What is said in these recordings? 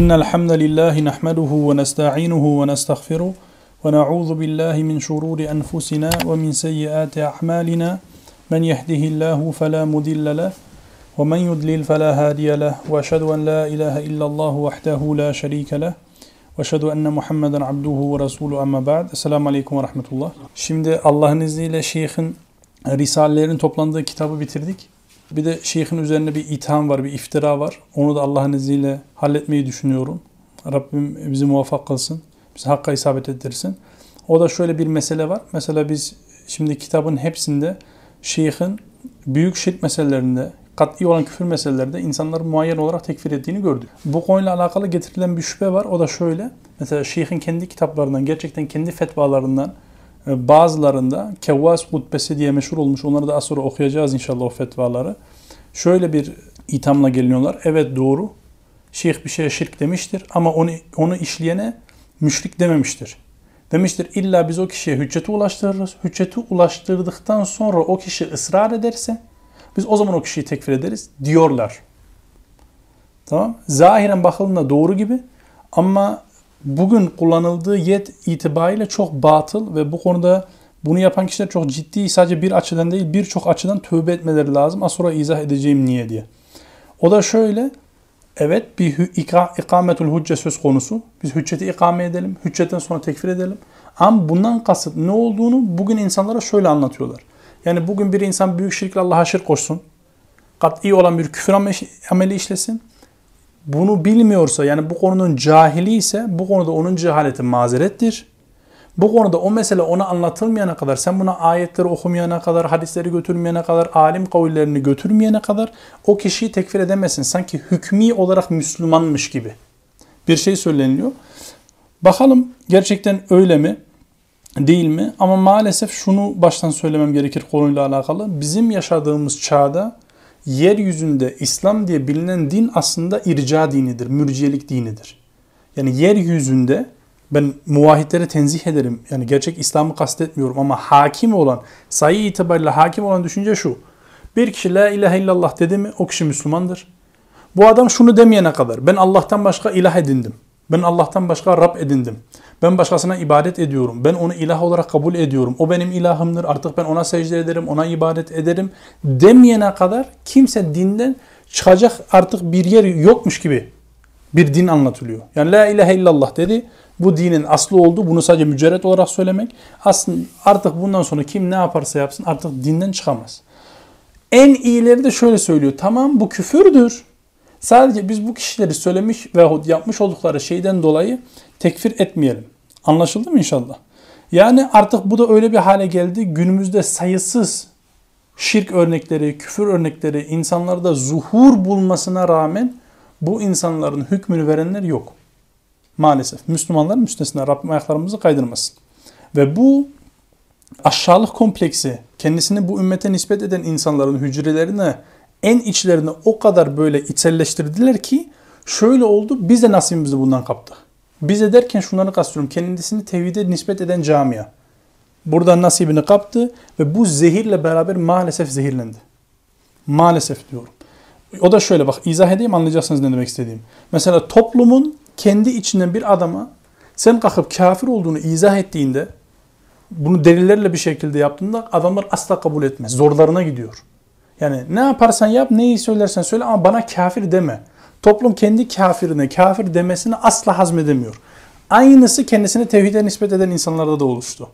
إن الحمد لله نحمده ونستعينه ونستغفره ونعوذ بالله من شرور أنفسنا ومن سيئات أعمالنا من يهده الله فلا مضل له ومن يضلل فلا هادي له وأشهد أن لا إله إلا الله وحده لا شريك له وأشهد أن محمدا عبده ورسوله أما بعد Esselamu Aleyküm ve Rahmetullah. Şimdi Allah'ın izniyle şeyhin Risalelerin toplandığı kitabı bitirdik. Bir de şeyhin üzerine bir itham var, bir iftira var. Onu da Allah'ın izniyle halletmeyi düşünüyorum. Rabbim bizi muvaffak kılsın. Bizi hakka isabet ettirsin. O da şöyle bir mesele var. Mesela biz şimdi kitabın hepsinde şeyhin büyük şirk meselelerinde, kat'i olan küfür meselelerinde insanları muayyen olarak tekfir ettiğini gördük. Bu konuyla alakalı getirilen bir şüphe var. O da şöyle. Mesela şeyhin kendi kitaplarından, gerçekten kendi fetvalarından bazılarında Kevvas hutbesi diye meşhur olmuş. Onları da az sonra okuyacağız inşallah o fetvaları. Şöyle bir ithamla geliniyorlar. Evet doğru. Şeyh bir şeye şirk demiştir ama onu onu işleyene müşrik dememiştir. Demiştir illa biz o kişiye hücceti ulaştırırız. Hücceti ulaştırdıktan sonra o kişi ısrar ederse biz o zaman o kişiyi tekfir ederiz diyorlar. Tamam. Zahiren bakıldığında doğru gibi ama bugün kullanıldığı yet itibariyle çok batıl ve bu konuda bunu yapan kişiler çok ciddi sadece bir açıdan değil birçok açıdan tövbe etmeleri lazım. Az sonra izah edeceğim niye diye. O da şöyle evet bir ikametul hücce söz konusu. Biz hücceti ikame edelim. Hüccetten sonra tekfir edelim. Ama bundan kasıt ne olduğunu bugün insanlara şöyle anlatıyorlar. Yani bugün bir insan büyük şirkle Allah'a şirk koşsun. Kat'i olan bir küfür ameli işlesin bunu bilmiyorsa yani bu konunun cahili ise bu konuda onun cehaleti mazerettir. Bu konuda o mesele ona anlatılmayana kadar, sen buna ayetleri okumayana kadar, hadisleri götürmeyene kadar, alim kavullerini götürmeyene kadar o kişiyi tekfir edemezsin. Sanki hükmü olarak Müslümanmış gibi bir şey söyleniliyor. Bakalım gerçekten öyle mi? Değil mi? Ama maalesef şunu baştan söylemem gerekir konuyla alakalı. Bizim yaşadığımız çağda yeryüzünde İslam diye bilinen din aslında irca dinidir, mürciyelik dinidir. Yani yeryüzünde ben muvahhidleri tenzih ederim. Yani gerçek İslam'ı kastetmiyorum ama hakim olan, sayı itibariyle hakim olan düşünce şu. Bir kişi la ilahe illallah dedi mi o kişi Müslümandır. Bu adam şunu demeyene kadar ben Allah'tan başka ilah edindim. Ben Allah'tan başka Rab edindim. Ben başkasına ibadet ediyorum. Ben onu ilah olarak kabul ediyorum. O benim ilahımdır. Artık ben ona secde ederim, ona ibadet ederim demeyene kadar kimse dinden çıkacak artık bir yer yokmuş gibi bir din anlatılıyor. Yani la ilahe illallah dedi. Bu dinin aslı oldu. Bunu sadece mücerret olarak söylemek. Aslında artık bundan sonra kim ne yaparsa yapsın artık dinden çıkamaz. En iyileri de şöyle söylüyor. Tamam bu küfürdür. Sadece biz bu kişileri söylemiş veyahut yapmış oldukları şeyden dolayı tekfir etmeyelim. Anlaşıldı mı inşallah? Yani artık bu da öyle bir hale geldi. Günümüzde sayısız şirk örnekleri, küfür örnekleri insanlarda zuhur bulmasına rağmen bu insanların hükmünü verenler yok. Maalesef. Müslümanlar müstesna. Rabbim ayaklarımızı kaydırmasın. Ve bu aşağılık kompleksi kendisini bu ümmete nispet eden insanların hücrelerine en içlerine o kadar böyle içselleştirdiler ki şöyle oldu biz de nasibimizi bundan kaptık. Biz ederken şunları kastediyorum. Kendisini tevhide nispet eden camia. Buradan nasibini kaptı ve bu zehirle beraber maalesef zehirlendi. Maalesef diyorum. O da şöyle bak izah edeyim anlayacaksınız ne demek istediğim. Mesela toplumun kendi içinden bir adama sen kalkıp kafir olduğunu izah ettiğinde bunu delillerle bir şekilde yaptığında adamlar asla kabul etmez. Zorlarına gidiyor. Yani ne yaparsan yap, neyi söylersen söyle ama bana kafir deme. Toplum kendi kafirine kafir demesini asla hazmedemiyor. Aynısı kendisine tevhide nispet eden insanlarda da oluştu.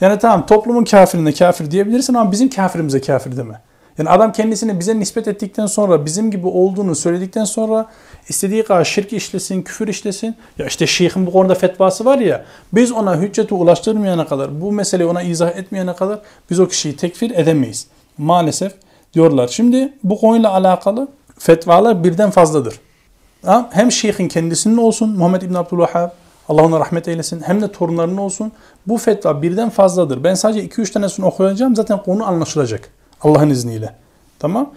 Yani tamam toplumun kafirine kafir diyebilirsin ama bizim kafirimize kafir deme. Yani adam kendisini bize nispet ettikten sonra bizim gibi olduğunu söyledikten sonra istediği kadar şirk işlesin, küfür işlesin. Ya işte şeyhin bu konuda fetvası var ya biz ona hücceti ulaştırmayana kadar bu meseleyi ona izah etmeyene kadar biz o kişiyi tekfir edemeyiz. Maalesef diyorlar. Şimdi bu konuyla alakalı fetvalar birden fazladır. Hem şeyhin kendisinin olsun Muhammed İbn Abdülvahhab Allah ona rahmet eylesin hem de torunlarının olsun bu fetva birden fazladır. Ben sadece 2-3 tanesini okuyacağım zaten konu anlaşılacak Allah'ın izniyle. Tamam.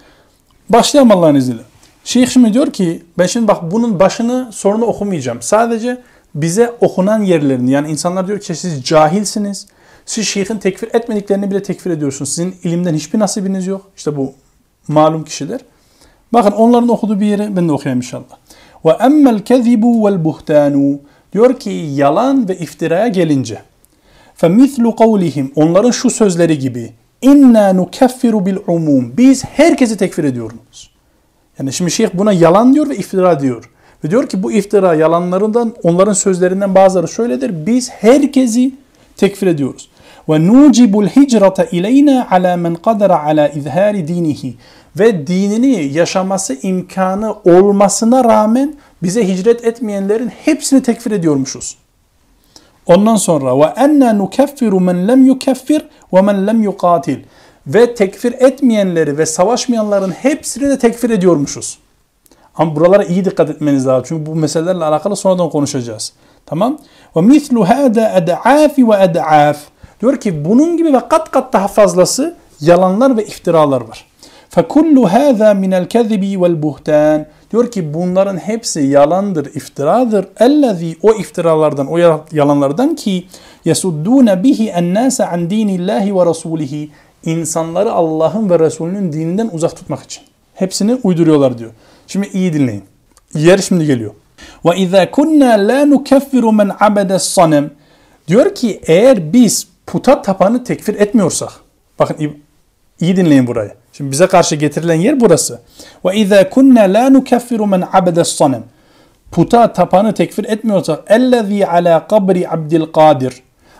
Başlayalım Allah'ın izniyle. Şeyh şimdi diyor ki ben şimdi bak bunun başını sorunu okumayacağım. Sadece bize okunan yerlerini yani insanlar diyor ki siz cahilsiniz. Siz şeyhin tekfir etmediklerini bile tekfir ediyorsunuz. Sizin ilimden hiçbir nasibiniz yok. İşte bu malum kişiler. Bakın onların okuduğu bir yere ben de okuyayım inşallah. Ve emmel kezibu vel buhtanu diyor ki yalan ve iftiraya gelince. Femithlu kavlihim onların şu sözleri gibi. İnna nukeffiru bil umum. Biz herkesi tekfir ediyoruz. Yani şimdi şeyh buna yalan diyor ve iftira diyor. Ve diyor ki bu iftira yalanlarından, onların sözlerinden bazıları şöyledir. Biz herkesi tekfir ediyoruz. Ve nucibul hicrata ileyna ala men qadara ala izhari dinihi. Ve dinini yaşaması imkanı olmasına rağmen bize hicret etmeyenlerin hepsini tekfir ediyormuşuz. Ondan sonra ve enna nukeffiru men lem yukeffir ve men lem yuqatil. Ve tekfir etmeyenleri ve savaşmayanların hepsini de tekfir ediyormuşuz. Ama buralara iyi dikkat etmeniz lazım. Çünkü bu meselelerle alakalı sonradan konuşacağız. Tamam? Ve mislu hada ed'afi. Diyor ki bunun gibi ve kat kat daha fazlası yalanlar ve iftiralar var. فَكُلُّ هَذَا مِنَ الْكَذِبِ وَالْبُهْتَانِ Diyor ki bunların hepsi yalandır, iftiradır. اَلَّذ۪ي O iftiralardan, o yalanlardan ki يَسُدُّونَ بِهِ النَّاسَ عَنْ دِينِ اللّٰهِ وَرَسُولِهِ İnsanları Allah'ın ve Resulünün dininden uzak tutmak için. Hepsini uyduruyorlar diyor. Şimdi iyi dinleyin. Yer şimdi geliyor. وَاِذَا كُنَّا لَا نُكَفِّرُ مَنْ عَبَدَ الصَّنَمِ Diyor ki eğer biz puta tapanı tekfir etmiyorsak, bakın iyi dinleyin burayı. Şimdi bize karşı getirilen yer burası. Ve izâ kunna la nukeffiru men abades sanem. Puta tapanı tekfir etmiyorsak ellezî alâ kabri Abdülkadir.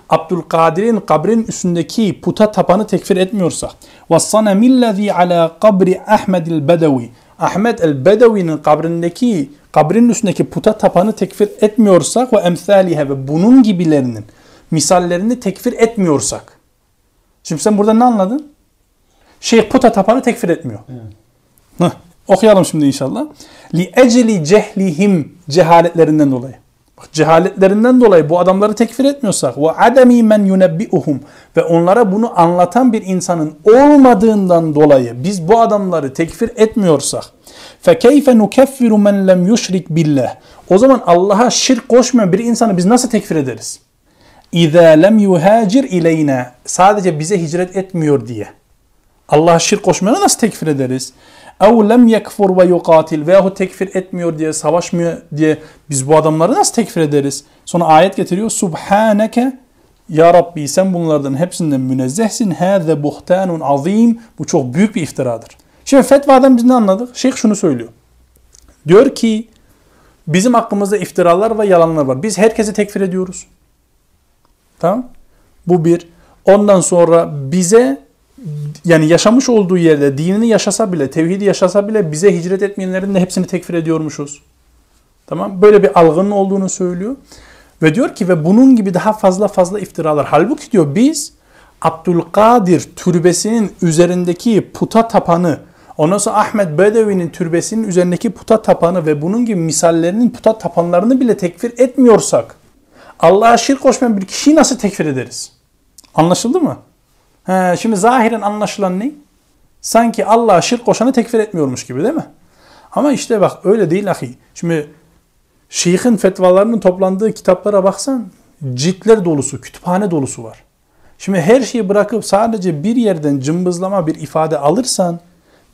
Abdülkadir'in kabrin üstündeki puta tapanı tekfir etmiyorsak ve sanemillezî alâ kabri Ahmedil Bedevi. Ahmet el Bedevi'nin kabrindeki kabrin üstündeki puta tapanı tekfir etmiyorsak ve emsalihe ve bunun gibilerinin misallerini tekfir etmiyorsak. Şimdi sen burada ne anladın? Şeyh puta tapanı tekfir etmiyor. Evet. okuyalım şimdi inşallah. Li eceli cehlihim cehaletlerinden dolayı. Bak, cehaletlerinden dolayı bu adamları tekfir etmiyorsak ve ademi men yunebbiuhum ve onlara bunu anlatan bir insanın olmadığından dolayı biz bu adamları tekfir etmiyorsak fe keyfe nukeffiru men lem yushrik billah o zaman Allah'a şirk koşmayan bir insanı biz nasıl tekfir ederiz? İza lem yuhacir ileyna sadece bize hicret etmiyor diye. Allah'a şirk koşmayana nasıl tekfir ederiz? اَوْ yekfur ve yukatil veyahut tekfir etmiyor diye, savaşmıyor diye biz bu adamları nasıl tekfir ederiz? Sonra ayet getiriyor. Subhaneke ya Rabbi sen bunlardan hepsinden münezzehsin. Hâze buhtanun azim. Bu çok büyük bir iftiradır. Şimdi fetvadan biz ne anladık? Şeyh şunu söylüyor. Diyor ki bizim hakkımızda iftiralar ve yalanlar var. Biz herkesi tekfir ediyoruz. Tamam? Bu bir. Ondan sonra bize yani yaşamış olduğu yerde dinini yaşasa bile, tevhidi yaşasa bile bize hicret etmeyenlerin de hepsini tekfir ediyormuşuz. Tamam? Böyle bir algının olduğunu söylüyor. Ve diyor ki ve bunun gibi daha fazla fazla iftiralar. Halbuki diyor biz Abdülkadir türbesinin üzerindeki puta tapanı, ondan sonra Ahmet Bedevi'nin türbesinin üzerindeki puta tapanı ve bunun gibi misallerinin puta tapanlarını bile tekfir etmiyorsak Allah'a şirk koşmayan bir kişiyi nasıl tekfir ederiz? Anlaşıldı mı? He, şimdi zahiren anlaşılan ne? Sanki Allah'a şirk koşanı tekfir etmiyormuş gibi değil mi? Ama işte bak öyle değil ahi. Şimdi şeyhin fetvalarının toplandığı kitaplara baksan ciltler dolusu, kütüphane dolusu var. Şimdi her şeyi bırakıp sadece bir yerden cımbızlama bir ifade alırsan,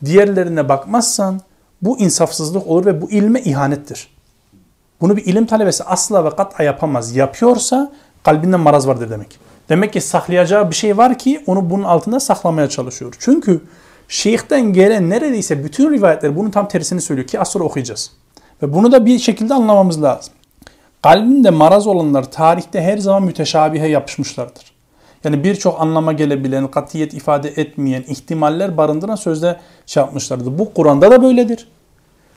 diğerlerine bakmazsan bu insafsızlık olur ve bu ilme ihanettir. Bunu bir ilim talebesi asla ve kat'a yapamaz. Yapıyorsa kalbinde maraz vardır demek. Demek ki saklayacağı bir şey var ki onu bunun altında saklamaya çalışıyor. Çünkü şeyhten gelen neredeyse bütün rivayetler bunun tam tersini söylüyor ki az sonra okuyacağız. Ve bunu da bir şekilde anlamamız lazım. Kalbinde maraz olanlar tarihte her zaman müteşabihe yapışmışlardır. Yani birçok anlama gelebilen, katiyet ifade etmeyen, ihtimaller barındıran sözde şey yapmışlardır. Bu Kur'an'da da böyledir.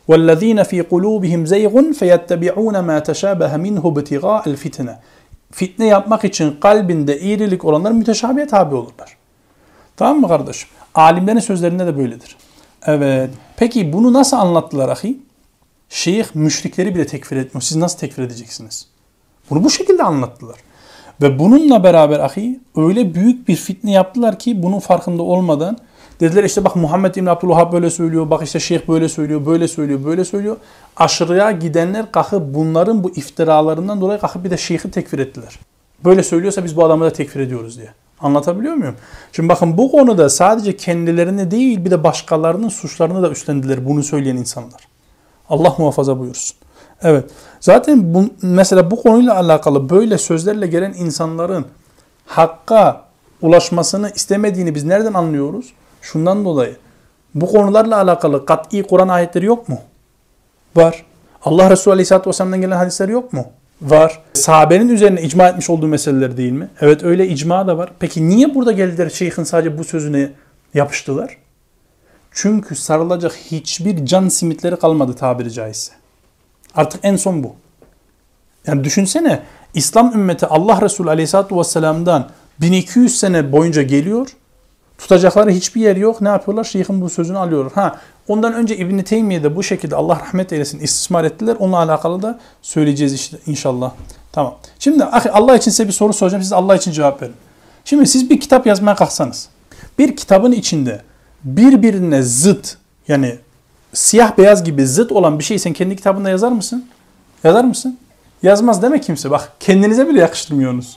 وَالَّذ۪ينَ ف۪ي قُلُوبِهِمْ زَيْغٌ فَيَتَّبِعُونَ مَا تَشَابَهَ مِنْهُ بِتِغَاءَ الْفِتْنَةِ fitne yapmak için kalbinde iğrilik olanlar müteşabihe tabi olurlar. Tamam mı kardeşim? Alimlerin sözlerinde de böyledir. Evet. Peki bunu nasıl anlattılar ahi? Şeyh müşrikleri bile tekfir etmiyor. Siz nasıl tekfir edeceksiniz? Bunu bu şekilde anlattılar. Ve bununla beraber ahi öyle büyük bir fitne yaptılar ki bunun farkında olmadan Dediler işte bak Muhammed İbn Abdülvahhab böyle söylüyor, bak işte şeyh böyle söylüyor, böyle söylüyor, böyle söylüyor. Aşırıya gidenler kalkıp bunların bu iftiralarından dolayı kalkıp bir de şeyhi tekfir ettiler. Böyle söylüyorsa biz bu adamı da tekfir ediyoruz diye. Anlatabiliyor muyum? Şimdi bakın bu konuda sadece kendilerini değil bir de başkalarının suçlarını da üstlendiler bunu söyleyen insanlar. Allah muhafaza buyursun. Evet. Zaten bu, mesela bu konuyla alakalı böyle sözlerle gelen insanların hakka ulaşmasını istemediğini biz nereden anlıyoruz? Şundan dolayı. Bu konularla alakalı kat'i Kur'an ayetleri yok mu? Var. Allah Resulü Aleyhisselatü Vesselam'dan gelen hadisler yok mu? Var. Sahabenin üzerine icma etmiş olduğu meseleler değil mi? Evet öyle icma da var. Peki niye burada geldiler şeyhin sadece bu sözüne yapıştılar? Çünkü sarılacak hiçbir can simitleri kalmadı tabiri caizse. Artık en son bu. Yani düşünsene İslam ümmeti Allah Resulü Aleyhisselatü Vesselam'dan 1200 sene boyunca geliyor. Tutacakları hiçbir yer yok. Ne yapıyorlar? Şeyhin bu sözünü alıyorlar. Ha, ondan önce İbn-i Teymiye bu şekilde Allah rahmet eylesin istismar ettiler. Onunla alakalı da söyleyeceğiz işte inşallah. Tamam. Şimdi Allah için size bir soru soracağım. Siz Allah için cevap verin. Şimdi siz bir kitap yazmaya kalksanız. Bir kitabın içinde birbirine zıt yani siyah beyaz gibi zıt olan bir şeyi sen kendi kitabında yazar mısın? Yazar mısın? Yazmaz deme kimse. Bak kendinize bile yakıştırmıyorsunuz.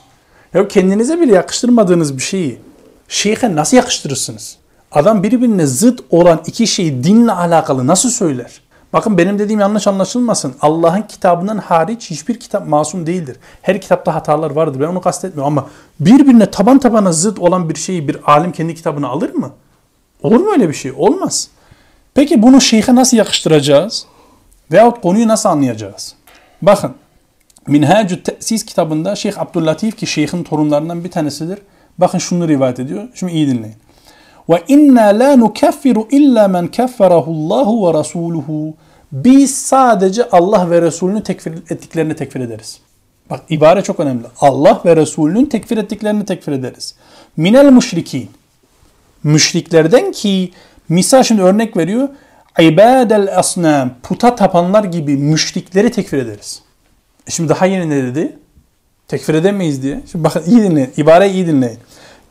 Ya kendinize bile yakıştırmadığınız bir şeyi şeyhe nasıl yakıştırırsınız? Adam birbirine zıt olan iki şeyi dinle alakalı nasıl söyler? Bakın benim dediğim yanlış anlaşılmasın. Allah'ın kitabından hariç hiçbir kitap masum değildir. Her kitapta hatalar vardır. Ben onu kastetmiyorum ama birbirine taban tabana zıt olan bir şeyi bir alim kendi kitabına alır mı? Olur mu öyle bir şey? Olmaz. Peki bunu şeyhe nasıl yakıştıracağız? Veyahut konuyu nasıl anlayacağız? Bakın Minhacü Te'sis kitabında Şeyh Abdüllatif ki şeyhin torunlarından bir tanesidir. Bakın şunu rivayet ediyor. Şimdi iyi dinleyin. Ve inna la nukaffiru illa men kaffarahu Allahu ve rasuluhu. Biz sadece Allah ve Resulünü tekfir ettiklerini tekfir ederiz. Bak ibare çok önemli. Allah ve Resulünün tekfir ettiklerini tekfir ederiz. Minel müşrikin. Müşriklerden ki misal şimdi örnek veriyor. İbadel asnam. Puta tapanlar gibi müşrikleri tekfir ederiz. E şimdi daha yeni ne dedi? Tekfir edemeyiz diye. Şimdi bakın iyi dinleyin. İbareyi iyi dinleyin.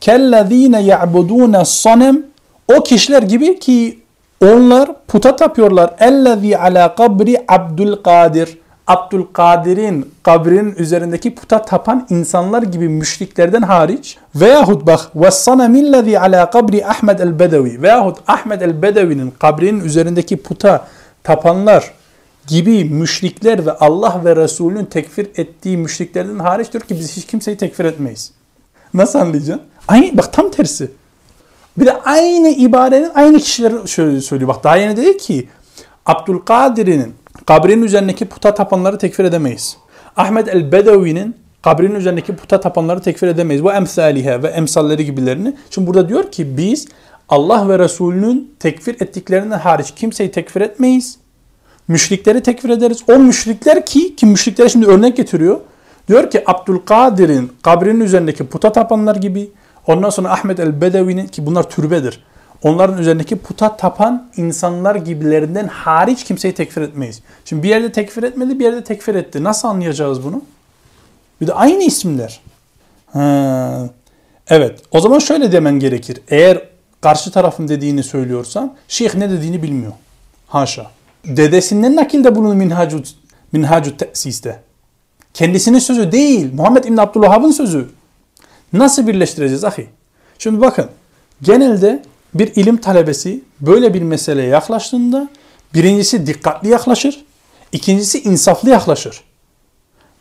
Kellezine ya'budune sanem o kişiler gibi ki onlar puta tapıyorlar. Ellezî ala kabri Abdülkadir. Abdülkadir'in kabrinin üzerindeki puta tapan insanlar gibi müşriklerden hariç veyahut bak vessanamillezî ala kabri Ahmed el-Bedevi veyahut Ahmed el-Bedevi'nin kabrinin üzerindeki puta tapanlar gibi müşrikler ve Allah ve Resulünün tekfir ettiği müşriklerden hariç diyor ki biz hiç kimseyi tekfir etmeyiz. Nasıl anlayacaksın? Aynı, bak tam tersi. Bir de aynı ibarenin aynı kişiler şöyle söylüyor. Bak daha yeni dedi ki Abdülkadir'in kabrinin üzerindeki puta tapanları tekfir edemeyiz. Ahmet el-Bedevi'nin kabrinin üzerindeki puta tapanları tekfir edemeyiz. Bu emsalihe ve emsalleri gibilerini. Şimdi burada diyor ki biz Allah ve Resulünün tekfir ettiklerinden hariç kimseyi tekfir etmeyiz. Müşrikleri tekfir ederiz. O müşrikler ki, ki müşriklere şimdi örnek getiriyor. Diyor ki Abdülkadir'in kabrinin üzerindeki puta tapanlar gibi, ondan sonra Ahmet el-Bedevi'nin ki bunlar türbedir. Onların üzerindeki puta tapan insanlar gibilerinden hariç kimseyi tekfir etmeyiz. Şimdi bir yerde tekfir etmedi, bir yerde tekfir etti. Nasıl anlayacağız bunu? Bir de aynı isimler. Ha. Evet. O zaman şöyle demen gerekir. Eğer karşı tarafın dediğini söylüyorsan şeyh ne dediğini bilmiyor. Haşa dedesinden nakilde bulunur minhacu, minhacu tesiste. Kendisinin sözü değil. Muhammed İbn Abdülhab'ın sözü. Nasıl birleştireceğiz ahi? Şimdi bakın. Genelde bir ilim talebesi böyle bir meseleye yaklaştığında birincisi dikkatli yaklaşır. ikincisi insaflı yaklaşır.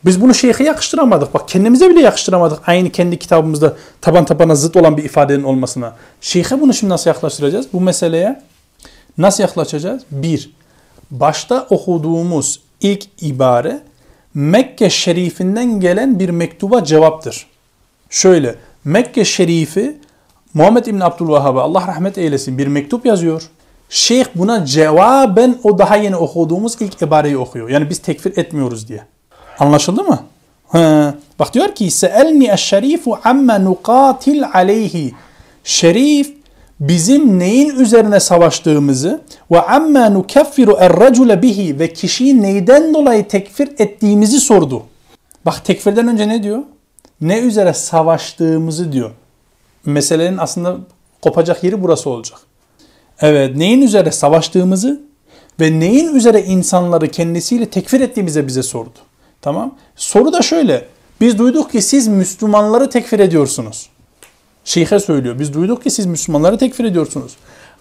Biz bunu şeyhe yakıştıramadık. Bak kendimize bile yakıştıramadık. Aynı kendi kitabımızda taban tabana zıt olan bir ifadenin olmasına. Şeyhe bunu şimdi nasıl yaklaştıracağız? Bu meseleye nasıl yaklaşacağız? Bir, başta okuduğumuz ilk ibare Mekke şerifinden gelen bir mektuba cevaptır. Şöyle Mekke şerifi Muhammed İbni Abdülvahhab'a Allah rahmet eylesin bir mektup yazıyor. Şeyh buna cevaben o daha yeni okuduğumuz ilk ibareyi okuyor. Yani biz tekfir etmiyoruz diye. Anlaşıldı mı? Ha. Bak diyor ki Seelni eşşerifu amme nukatil aleyhi. Şerif bizim neyin üzerine savaştığımızı ve amma nukeffiru er bihi ve kişiyi neyden dolayı tekfir ettiğimizi sordu. Bak tekfirden önce ne diyor? Ne üzere savaştığımızı diyor. Meselenin aslında kopacak yeri burası olacak. Evet, neyin üzere savaştığımızı ve neyin üzere insanları kendisiyle tekfir ettiğimize bize sordu. Tamam? Soru da şöyle. Biz duyduk ki siz Müslümanları tekfir ediyorsunuz şeyhe söylüyor. Biz duyduk ki siz Müslümanları tekfir ediyorsunuz.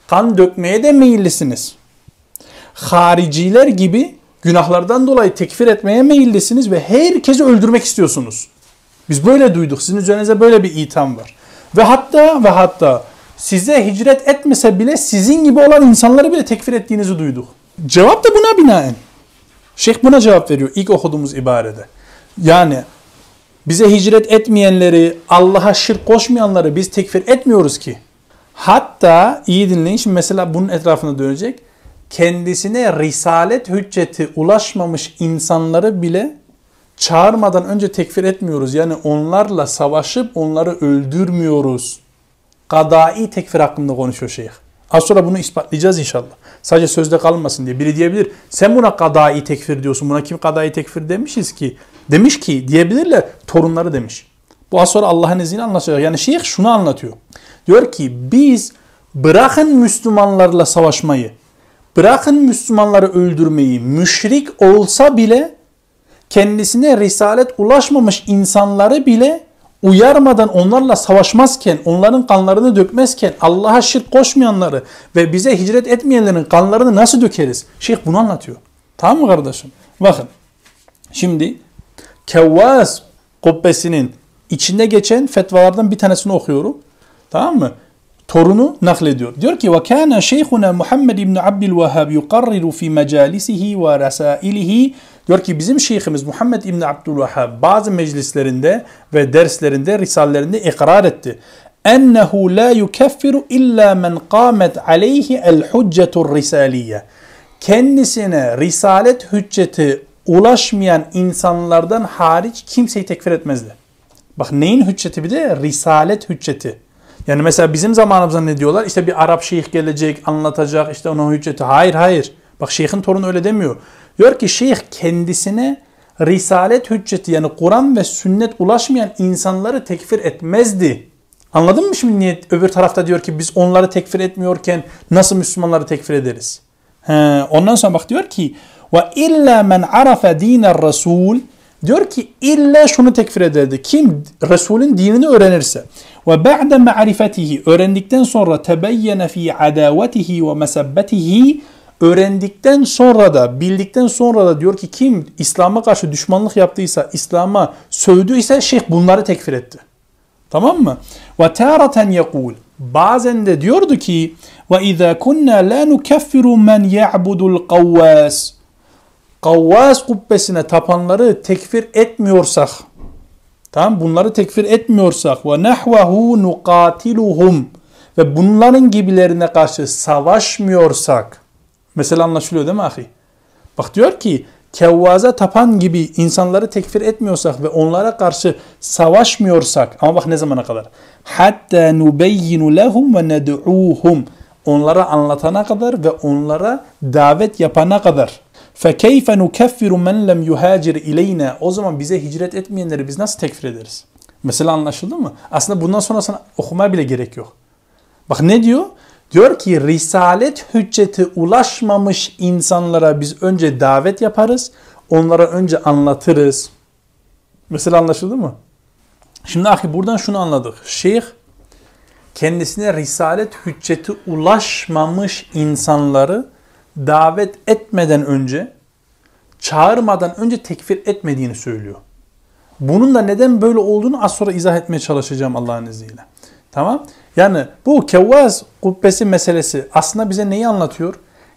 Kan dökmeye de meyillisiniz. Hariciler gibi Günahlardan dolayı tekfir etmeye meyillisiniz ve herkesi öldürmek istiyorsunuz. Biz böyle duyduk. Sizin üzerinize böyle bir itham var. Ve hatta ve hatta size hicret etmese bile sizin gibi olan insanları bile tekfir ettiğinizi duyduk. Cevap da buna binaen. Şeyh buna cevap veriyor ilk okuduğumuz ibarede. Yani bize hicret etmeyenleri, Allah'a şirk koşmayanları biz tekfir etmiyoruz ki. Hatta iyi dinleyin şimdi mesela bunun etrafına dönecek. Kendisine risalet hücceti ulaşmamış insanları bile çağırmadan önce tekfir etmiyoruz. Yani onlarla savaşıp onları öldürmüyoruz. Kadai tekfir hakkında konuşuyor şeyh. Az sonra bunu ispatlayacağız inşallah. Sadece sözde kalmasın diye. Biri diyebilir sen buna kadai tekfir diyorsun. Buna kim kadai tekfir demişiz ki? Demiş ki diyebilirler torunları demiş. Bu az sonra Allah'ın izniyle anlatacak. Yani şeyh şunu anlatıyor. Diyor ki biz bırakın Müslümanlarla savaşmayı, bırakın Müslümanları öldürmeyi, müşrik olsa bile kendisine risalet ulaşmamış insanları bile uyarmadan onlarla savaşmazken, onların kanlarını dökmezken Allah'a şirk koşmayanları ve bize hicret etmeyenlerin kanlarını nasıl dökeriz? Şeyh bunu anlatıyor. Tamam mı kardeşim? Bakın. Şimdi Kevvas kubbesinin içinde geçen fetvalardan bir tanesini okuyorum. Tamam mı? Torunu naklediyor. Diyor ki وَكَانَ شَيْخُنَا Muhammed ibn Abdülvehhab yuqarriru fi mejalisihi ve rasailihi Diyor ki bizim şeyhimiz Muhammed İbn Abdülvehhab bazı meclislerinde ve derslerinde, risallerinde ikrar etti. Ennehu la yukeffiru illa men qamet aleyhi el hüccetur risaliye. Kendisine risalet hücceti ulaşmayan insanlardan hariç kimseyi tekfir etmezdi. Bak neyin hücceti bir de? Risalet hücceti. Yani mesela bizim zamanımızda ne diyorlar? İşte bir Arap şeyh gelecek, anlatacak, işte onun hücceti. Hayır hayır. Bak şeyhin torunu öyle demiyor. Diyor ki şeyh kendisine risalet hücceti yani Kur'an ve sünnet ulaşmayan insanları tekfir etmezdi. Anladın mı şimdi niyet? Öbür tarafta diyor ki biz onları tekfir etmiyorken nasıl Müslümanları tekfir ederiz? He, ondan sonra bak diyor ki ve illa men arafa diner rasul diyor ki illa şunu tekfir ederdi. Kim Resulün dinini öğrenirse ve ba'de ma'rifetihi öğrendikten sonra tebeyyene fi adavetihi ve mesabbetihi öğrendikten sonra da bildikten sonra da diyor ki kim İslam'a karşı düşmanlık yaptıysa, İslam'a sövdüyse şeyh bunları tekfir etti. Tamam mı? Ve taratan yekul. Bazen de diyordu ki ve izâ kunna la nukeffiru men ya'budul kavvas. Kavvas kubbesine tapanları tekfir etmiyorsak tamam bunları tekfir etmiyorsak ve nahvahu nuqatiluhum ve bunların gibilerine karşı savaşmıyorsak Mesela anlaşılıyor değil mi ahi? Bak diyor ki Kevvaza tapan gibi insanları tekfir etmiyorsak ve onlara karşı savaşmıyorsak ama bak ne zamana kadar hatta nubeyyinu lehum ve ned'uhum onlara anlatana kadar ve onlara davet yapana kadar fekeyfe nukeffiru men lem yuhacir ileyna o zaman bize hicret etmeyenleri biz nasıl tekfir ederiz? Mesela anlaşıldı mı? Aslında bundan sonrasını okumaya bile gerek yok. Bak ne diyor? Diyor ki risalet hücceti ulaşmamış insanlara biz önce davet yaparız. Onlara önce anlatırız. Mesela anlaşıldı mı? Şimdi ahi buradan şunu anladık. Şeyh kendisine risalet hücceti ulaşmamış insanları davet etmeden önce, çağırmadan önce tekfir etmediğini söylüyor. Bunun da neden böyle olduğunu az sonra izah etmeye çalışacağım Allah'ın izniyle. Tamam? Yani bu Kevvaz kubbesi meselesi aslında bize neyi anlatıyor?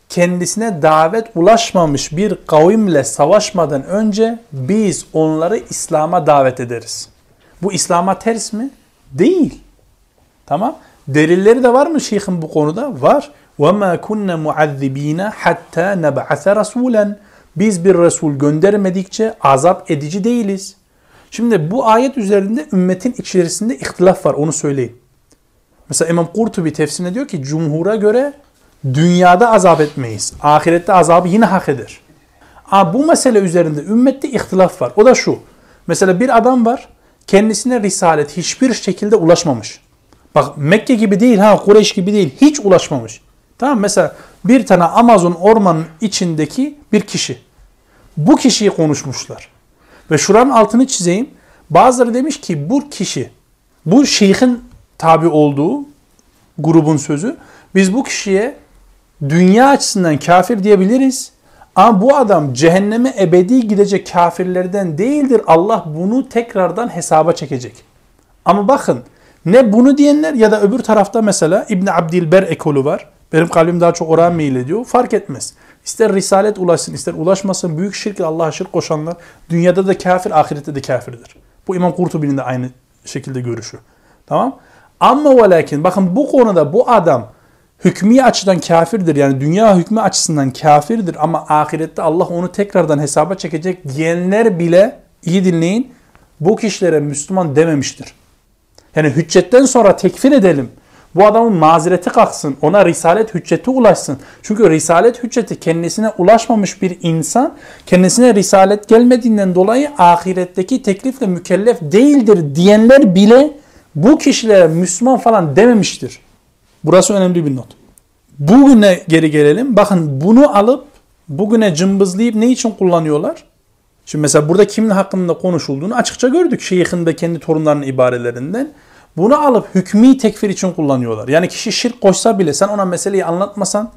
Kendisine davet ulaşmamış bir kavimle savaşmadan önce biz onları İslam'a davet ederiz. Bu İslam'a ters mi? Değil. Tamam. Delilleri de var mı şeyhin bu konuda? Var. وَمَا كُنَّ مُعَذِّب۪ينَ حَتَّى نَبْعَثَ رَسُولًا Biz bir Resul göndermedikçe azap edici değiliz. Şimdi bu ayet üzerinde ümmetin içerisinde ihtilaf var onu söyleyeyim. Mesela İmam Kurtubi tefsirinde diyor ki cumhura göre dünyada azap etmeyiz. Ahirette azabı yine hak eder. Ama bu mesele üzerinde ümmette ihtilaf var. O da şu. Mesela bir adam var kendisine risalet hiçbir şekilde ulaşmamış. Bak Mekke gibi değil ha Kureyş gibi değil hiç ulaşmamış. Tamam mesela bir tane Amazon ormanın içindeki bir kişi. Bu kişiyi konuşmuşlar. Ve şuranın altını çizeyim. Bazıları demiş ki bu kişi bu şeyhin tabi olduğu grubun sözü. Biz bu kişiye dünya açısından kafir diyebiliriz Ama bu adam cehenneme ebedi gidecek kafirlerden değildir. Allah bunu tekrardan hesaba çekecek. Ama bakın ne bunu diyenler ya da öbür tarafta mesela İbn Abdilber ekolü var. Benim kalbim daha çok oraya meyil ediyor. Fark etmez. İster risalet ulaşsın ister ulaşmasın büyük şirk Allah'a şirk koşanlar dünyada da kafir ahirette de kafirdir. Bu İmam Kurtubi'nin de aynı şekilde görüşü. Tamam? Ama ve lakin bakın bu konuda bu adam hükmü açıdan kafirdir. Yani dünya hükmü açısından kafirdir ama ahirette Allah onu tekrardan hesaba çekecek diyenler bile iyi dinleyin bu kişilere Müslüman dememiştir. Yani hüccetten sonra tekfir edelim. Bu adamın mazereti kalksın. Ona risalet hücceti ulaşsın. Çünkü risalet hücceti kendisine ulaşmamış bir insan kendisine risalet gelmediğinden dolayı ahiretteki teklifle mükellef değildir diyenler bile bu kişilere Müslüman falan dememiştir. Burası önemli bir not. Bugüne geri gelelim. Bakın bunu alıp bugüne cımbızlayıp ne için kullanıyorlar? Şimdi mesela burada kimin hakkında konuşulduğunu açıkça gördük. Şeyhin ve kendi torunlarının ibarelerinden. Bunu alıp hükmü tekfir için kullanıyorlar. Yani kişi şirk koşsa bile sen ona meseleyi anlatmasan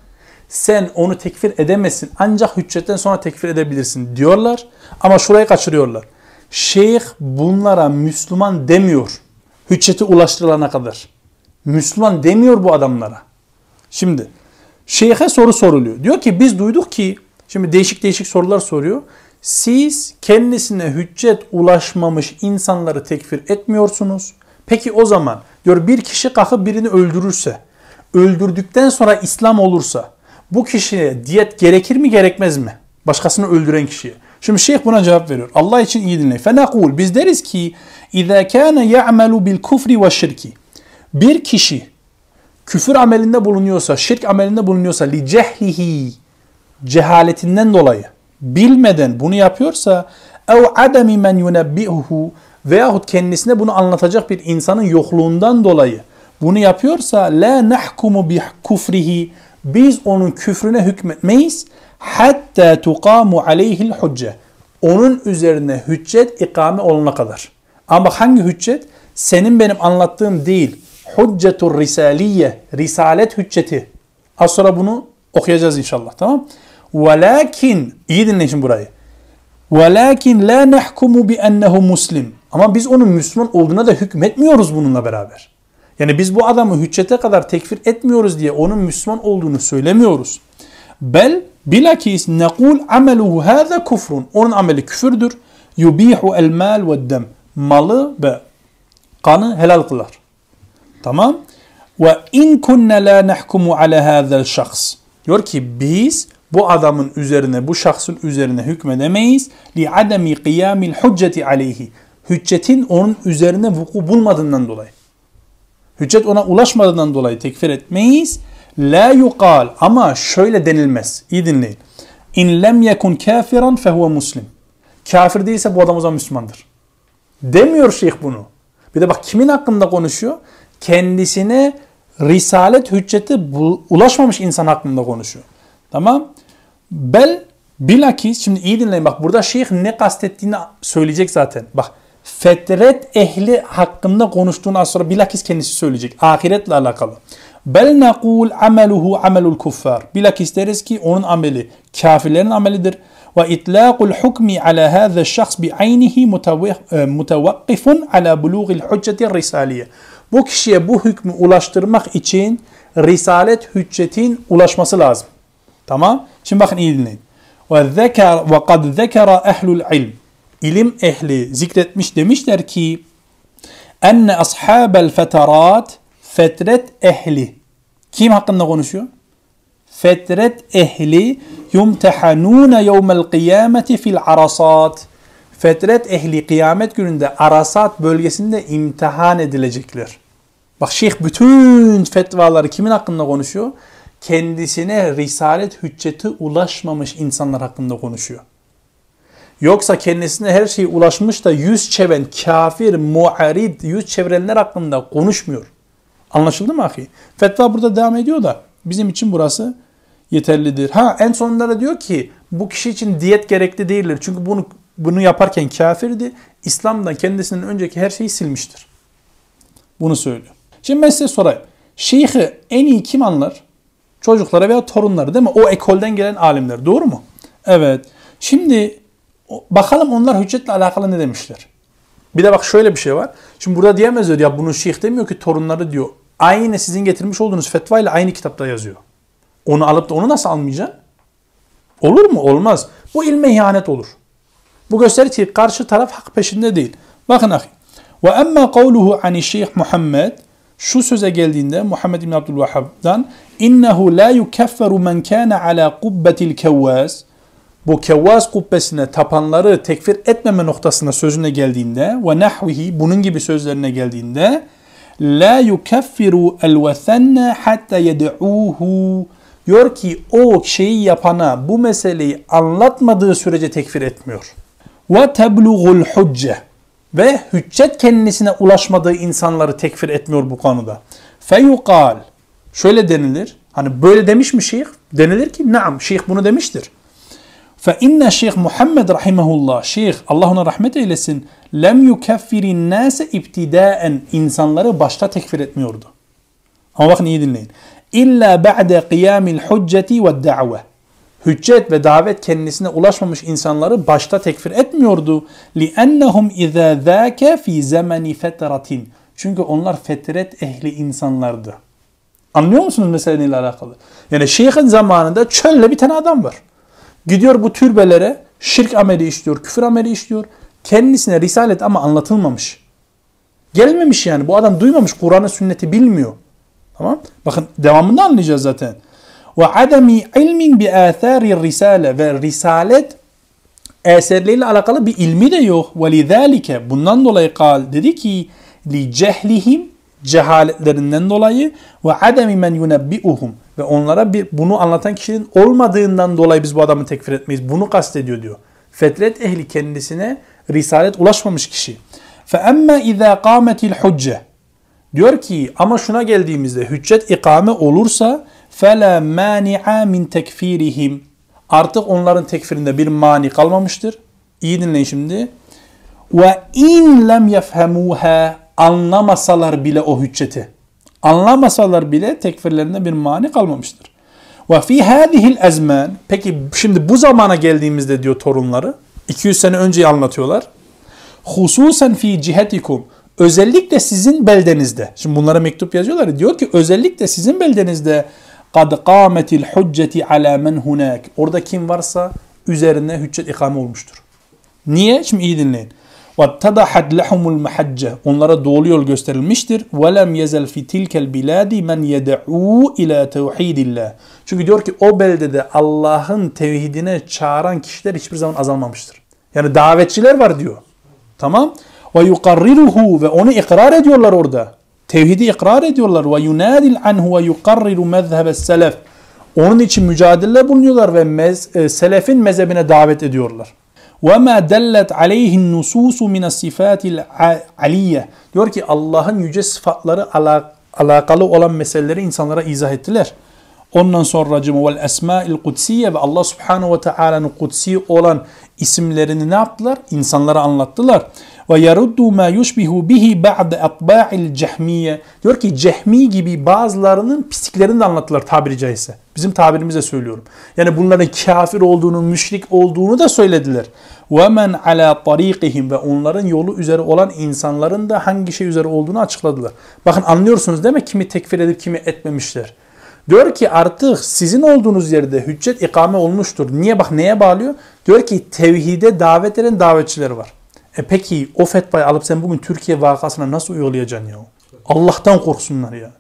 sen onu tekfir edemezsin. Ancak hüccetten sonra tekfir edebilirsin diyorlar. Ama şurayı kaçırıyorlar. Şeyh bunlara Müslüman demiyor. Hücceti ulaştırılana kadar. Müslüman demiyor bu adamlara. Şimdi şeyhe soru soruluyor. Diyor ki biz duyduk ki şimdi değişik değişik sorular soruyor. Siz kendisine hüccet ulaşmamış insanları tekfir etmiyorsunuz. Peki o zaman diyor bir kişi kalkıp birini öldürürse, öldürdükten sonra İslam olursa bu kişiye diyet gerekir mi gerekmez mi? Başkasını öldüren kişiye. Şimdi şeyh buna cevap veriyor. Allah için iyi dinleyin. Fenakul biz deriz ki اِذَا كَانَ يَعْمَلُ بِالْكُفْرِ وَالشِّرْكِ Bir kişi küfür amelinde bulunuyorsa, şirk amelinde bulunuyorsa li cehlihi cehaletinden dolayı bilmeden bunu yapıyorsa ev ademi men yunebbihuhu veyahut kendisine bunu anlatacak bir insanın yokluğundan dolayı bunu yapıyorsa la nahkumu bi kufrihi biz onun küfrüne hükmetmeyiz hatta tuqamu aleyhil hücce onun üzerine hüccet ikame olana kadar. Ama hangi hüccet? Senin benim anlattığım değil. Hüccetur risaliye. Risalet hücceti. Az sonra bunu okuyacağız inşallah tamam Velakin iyi dinleyin şimdi burayı. Velakin la nahkumu bi ennehu muslim. Ama biz onun Müslüman olduğuna da hükmetmiyoruz bununla beraber. Yani biz bu adamı hüccete kadar tekfir etmiyoruz diye onun Müslüman olduğunu söylemiyoruz. Bel bilakis nekul ameluhu hâze kufrun. Onun ameli küfürdür. Yubihu el mal ve dem. Malı ve kanı helal kılar. Tamam. Ve in kunna la nahkumu ala hâzel şahs. Diyor ki biz bu adamın üzerine, bu şahsın üzerine hükmedemeyiz. Li ademi qiyamil hücceti aleyhi. Hüccetin onun üzerine vuku bulmadığından dolayı. Hüccet ona ulaşmadığından dolayı tekfir etmeyiz. La yukal ama şöyle denilmez. İyi dinleyin. İn lem yekun kafiran fehuve muslim. Kafir değilse bu adam o zaman Müslümandır. Demiyor şeyh bunu. Bir de bak kimin hakkında konuşuyor? Kendisine risalet hücceti ulaşmamış insan hakkında konuşuyor. Tamam. Bel bilakis şimdi iyi dinleyin bak burada şeyh ne kastettiğini söyleyecek zaten. Bak fetret ehli hakkında konuştuğunu az sonra bilakis kendisi söyleyecek. Ahiretle alakalı. Bel nekul ameluhu amelul kuffar. Bilakis deriz ki onun ameli kafirlerin amelidir. Hukmi ala hadha şahs bi aynihi mutevakkifun ala bulugil hücceti risaliye. Bu kişiye bu hükmü ulaştırmak için risalet hüccetin ulaşması lazım. Tamam? Şimdi bakın iyi dinleyin. Ve zeker ve kad zekera ehlul ilm. İlim ehli zikretmiş demişler ki enne ashabel fetarat fetret ehli. Kim hakkında konuşuyor? Fetret ehli yumtehanune yevmel kıyameti fil arasat. Fetret ehli kıyamet gününde Arasat bölgesinde imtihan edilecekler. Bak şeyh bütün fetvaları kimin hakkında konuşuyor? kendisine risalet hücceti ulaşmamış insanlar hakkında konuşuyor. Yoksa kendisine her şey ulaşmış da yüz çeven kafir, muarid, yüz çevirenler hakkında konuşmuyor. Anlaşıldı mı ahi? Fetva burada devam ediyor da bizim için burası yeterlidir. Ha en sonunda da diyor ki bu kişi için diyet gerekli değildir. Çünkü bunu bunu yaparken kafirdi. İslam'dan kendisinin önceki her şeyi silmiştir. Bunu söylüyor. Şimdi ben size sorayım. Şeyhi en iyi kim anlar? Çocuklara veya torunları değil mi? O ekolden gelen alimler. Doğru mu? Evet. Şimdi bakalım onlar hüccetle alakalı ne demişler. Bir de bak şöyle bir şey var. Şimdi burada diyemezler ya bunu şeyh demiyor ki torunları diyor. Aynı sizin getirmiş olduğunuz fetva ile aynı kitapta yazıyor. Onu alıp da onu nasıl almayacaksın? Olur mu? Olmaz. Bu ilme ihanet olur. Bu gösterir ki karşı taraf hak peşinde değil. Bakın ahi. Ve emma kavluhu ani şeyh Muhammed şu söze geldiğinde Muhammed bin Abdülvahhab'dan innehu la yukefferu men kana ala kubbetil kevvaz bu kevvaz kubbesine tapanları tekfir etmeme noktasına sözüne geldiğinde ve nahvihi bunun gibi sözlerine geldiğinde la yukeffiru el vethanne hatta yed'uhu diyor ki o şeyi yapana bu meseleyi anlatmadığı sürece tekfir etmiyor. Ve tebluğul hucce ve hüccet kendisine ulaşmadığı insanları tekfir etmiyor bu konuda. Feyukal şöyle denilir. Hani böyle demiş mi şeyh? Denilir ki naam şeyh bunu demiştir. Fe inne şeyh Muhammed rahimehullah şeyh Allah ona rahmet eylesin lem yukeffirin nase ibtidaen insanları başta tekfir etmiyordu. Ama bakın iyi dinleyin. İlla ba'de kıyamil hücceti ve da've hüccet ve davet kendisine ulaşmamış insanları başta tekfir etmiyordu. لِأَنَّهُمْ اِذَا ذَاكَ ف۪ي زَمَنِ فَتَرَةٍ Çünkü onlar fetret ehli insanlardı. Anlıyor musunuz meseleyle alakalı? Yani şeyhin zamanında çölle bir tane adam var. Gidiyor bu türbelere şirk ameli işliyor, küfür ameli işliyor. Kendisine risalet ama anlatılmamış. Gelmemiş yani. Bu adam duymamış. Kur'an'ı sünneti bilmiyor. Tamam? Bakın devamında anlayacağız zaten ve ademi ilmin bi athari risale ve risalet eserleriyle alakalı bir ilmi de yok. Ve lidhalike bundan dolayı kal dedi ki li cehlihim cehaletlerinden dolayı ve ademi men yunebbi'uhum ve onlara bir bunu anlatan kişinin olmadığından dolayı biz bu adamı tekfir etmeyiz. Bunu kastediyor diyor. Fetret ehli kendisine risalet ulaşmamış kişi. Fe emme izâ kâmetil hucce Diyor ki ama şuna geldiğimizde hüccet ikame olursa fela mani'a min tekfirihim. Artık onların tekfirinde bir mani kalmamıştır. İyi dinleyin şimdi. Ve in lem yefhemuha anlamasalar bile o hücceti. Anlamasalar bile tekfirlerinde bir mani kalmamıştır. Ve fi hadihil ezmen peki şimdi bu zamana geldiğimizde diyor torunları 200 sene önceyi anlatıyorlar. Hususen fi cihetikum özellikle sizin beldenizde. Şimdi bunlara mektup yazıyorlar. Diyor ki özellikle sizin beldenizde قَدْ قَامَتِ الْحُجَّةِ عَلَى مَنْ هُنَاك Orada kim varsa üzerine hüccet ikame olmuştur. Niye? Şimdi iyi dinleyin. وَاتَّضَحَتْ لَحُمُ الْمَحَجَّةِ Onlara doğru yol gösterilmiştir. وَلَمْ يَزَلْ فِي تِلْكَ الْبِلَادِ مَنْ يَدَعُوا إِلَى تَوْحِيدِ اللّٰهِ Çünkü diyor ki o beldede Allah'ın tevhidine çağıran kişiler hiçbir zaman azalmamıştır. Yani davetçiler var diyor. Tamam. وَيُقَرِّرُهُ Ve onu ikrar ediyorlar orada. Tevhidi ikrar ediyorlar. Ve yunadil anhu ve yukarriru mezhebes selef. Onun için mücadele bulunuyorlar ve mez, e, selefin mezhebine davet ediyorlar. Ve ma dellet aleyhin nususu min sifatil aliyye. Diyor ki Allah'ın yüce sıfatları alakalı olan meseleleri insanlara izah ettiler. Ondan sonra vel esmail kutsiye ve Allah subhanahu ve teala'nın kutsi olan isimlerini ne yaptılar? İnsanlara anlattılar. Ve yaruddu ma yushbihu bihi ba'de atba'il cehmiye. Diyor ki cehmi gibi bazılarının pisliklerini de anlattılar tabiri caizse. Bizim tabirimizle söylüyorum. Yani bunların kafir olduğunu, müşrik olduğunu da söylediler. Ve men ala tariqihim ve onların yolu üzere olan insanların da hangi şey üzere olduğunu açıkladılar. Bakın anlıyorsunuz değil mi? Kimi tekfir edip kimi etmemişler. Diyor ki artık sizin olduğunuz yerde hüccet ikame olmuştur. Niye bak neye bağlıyor? Diyor ki tevhide davet eden davetçileri var. E peki o fetvayı alıp sen bugün Türkiye vakasına nasıl uygulayacaksın ya? Allah'tan korksunlar ya.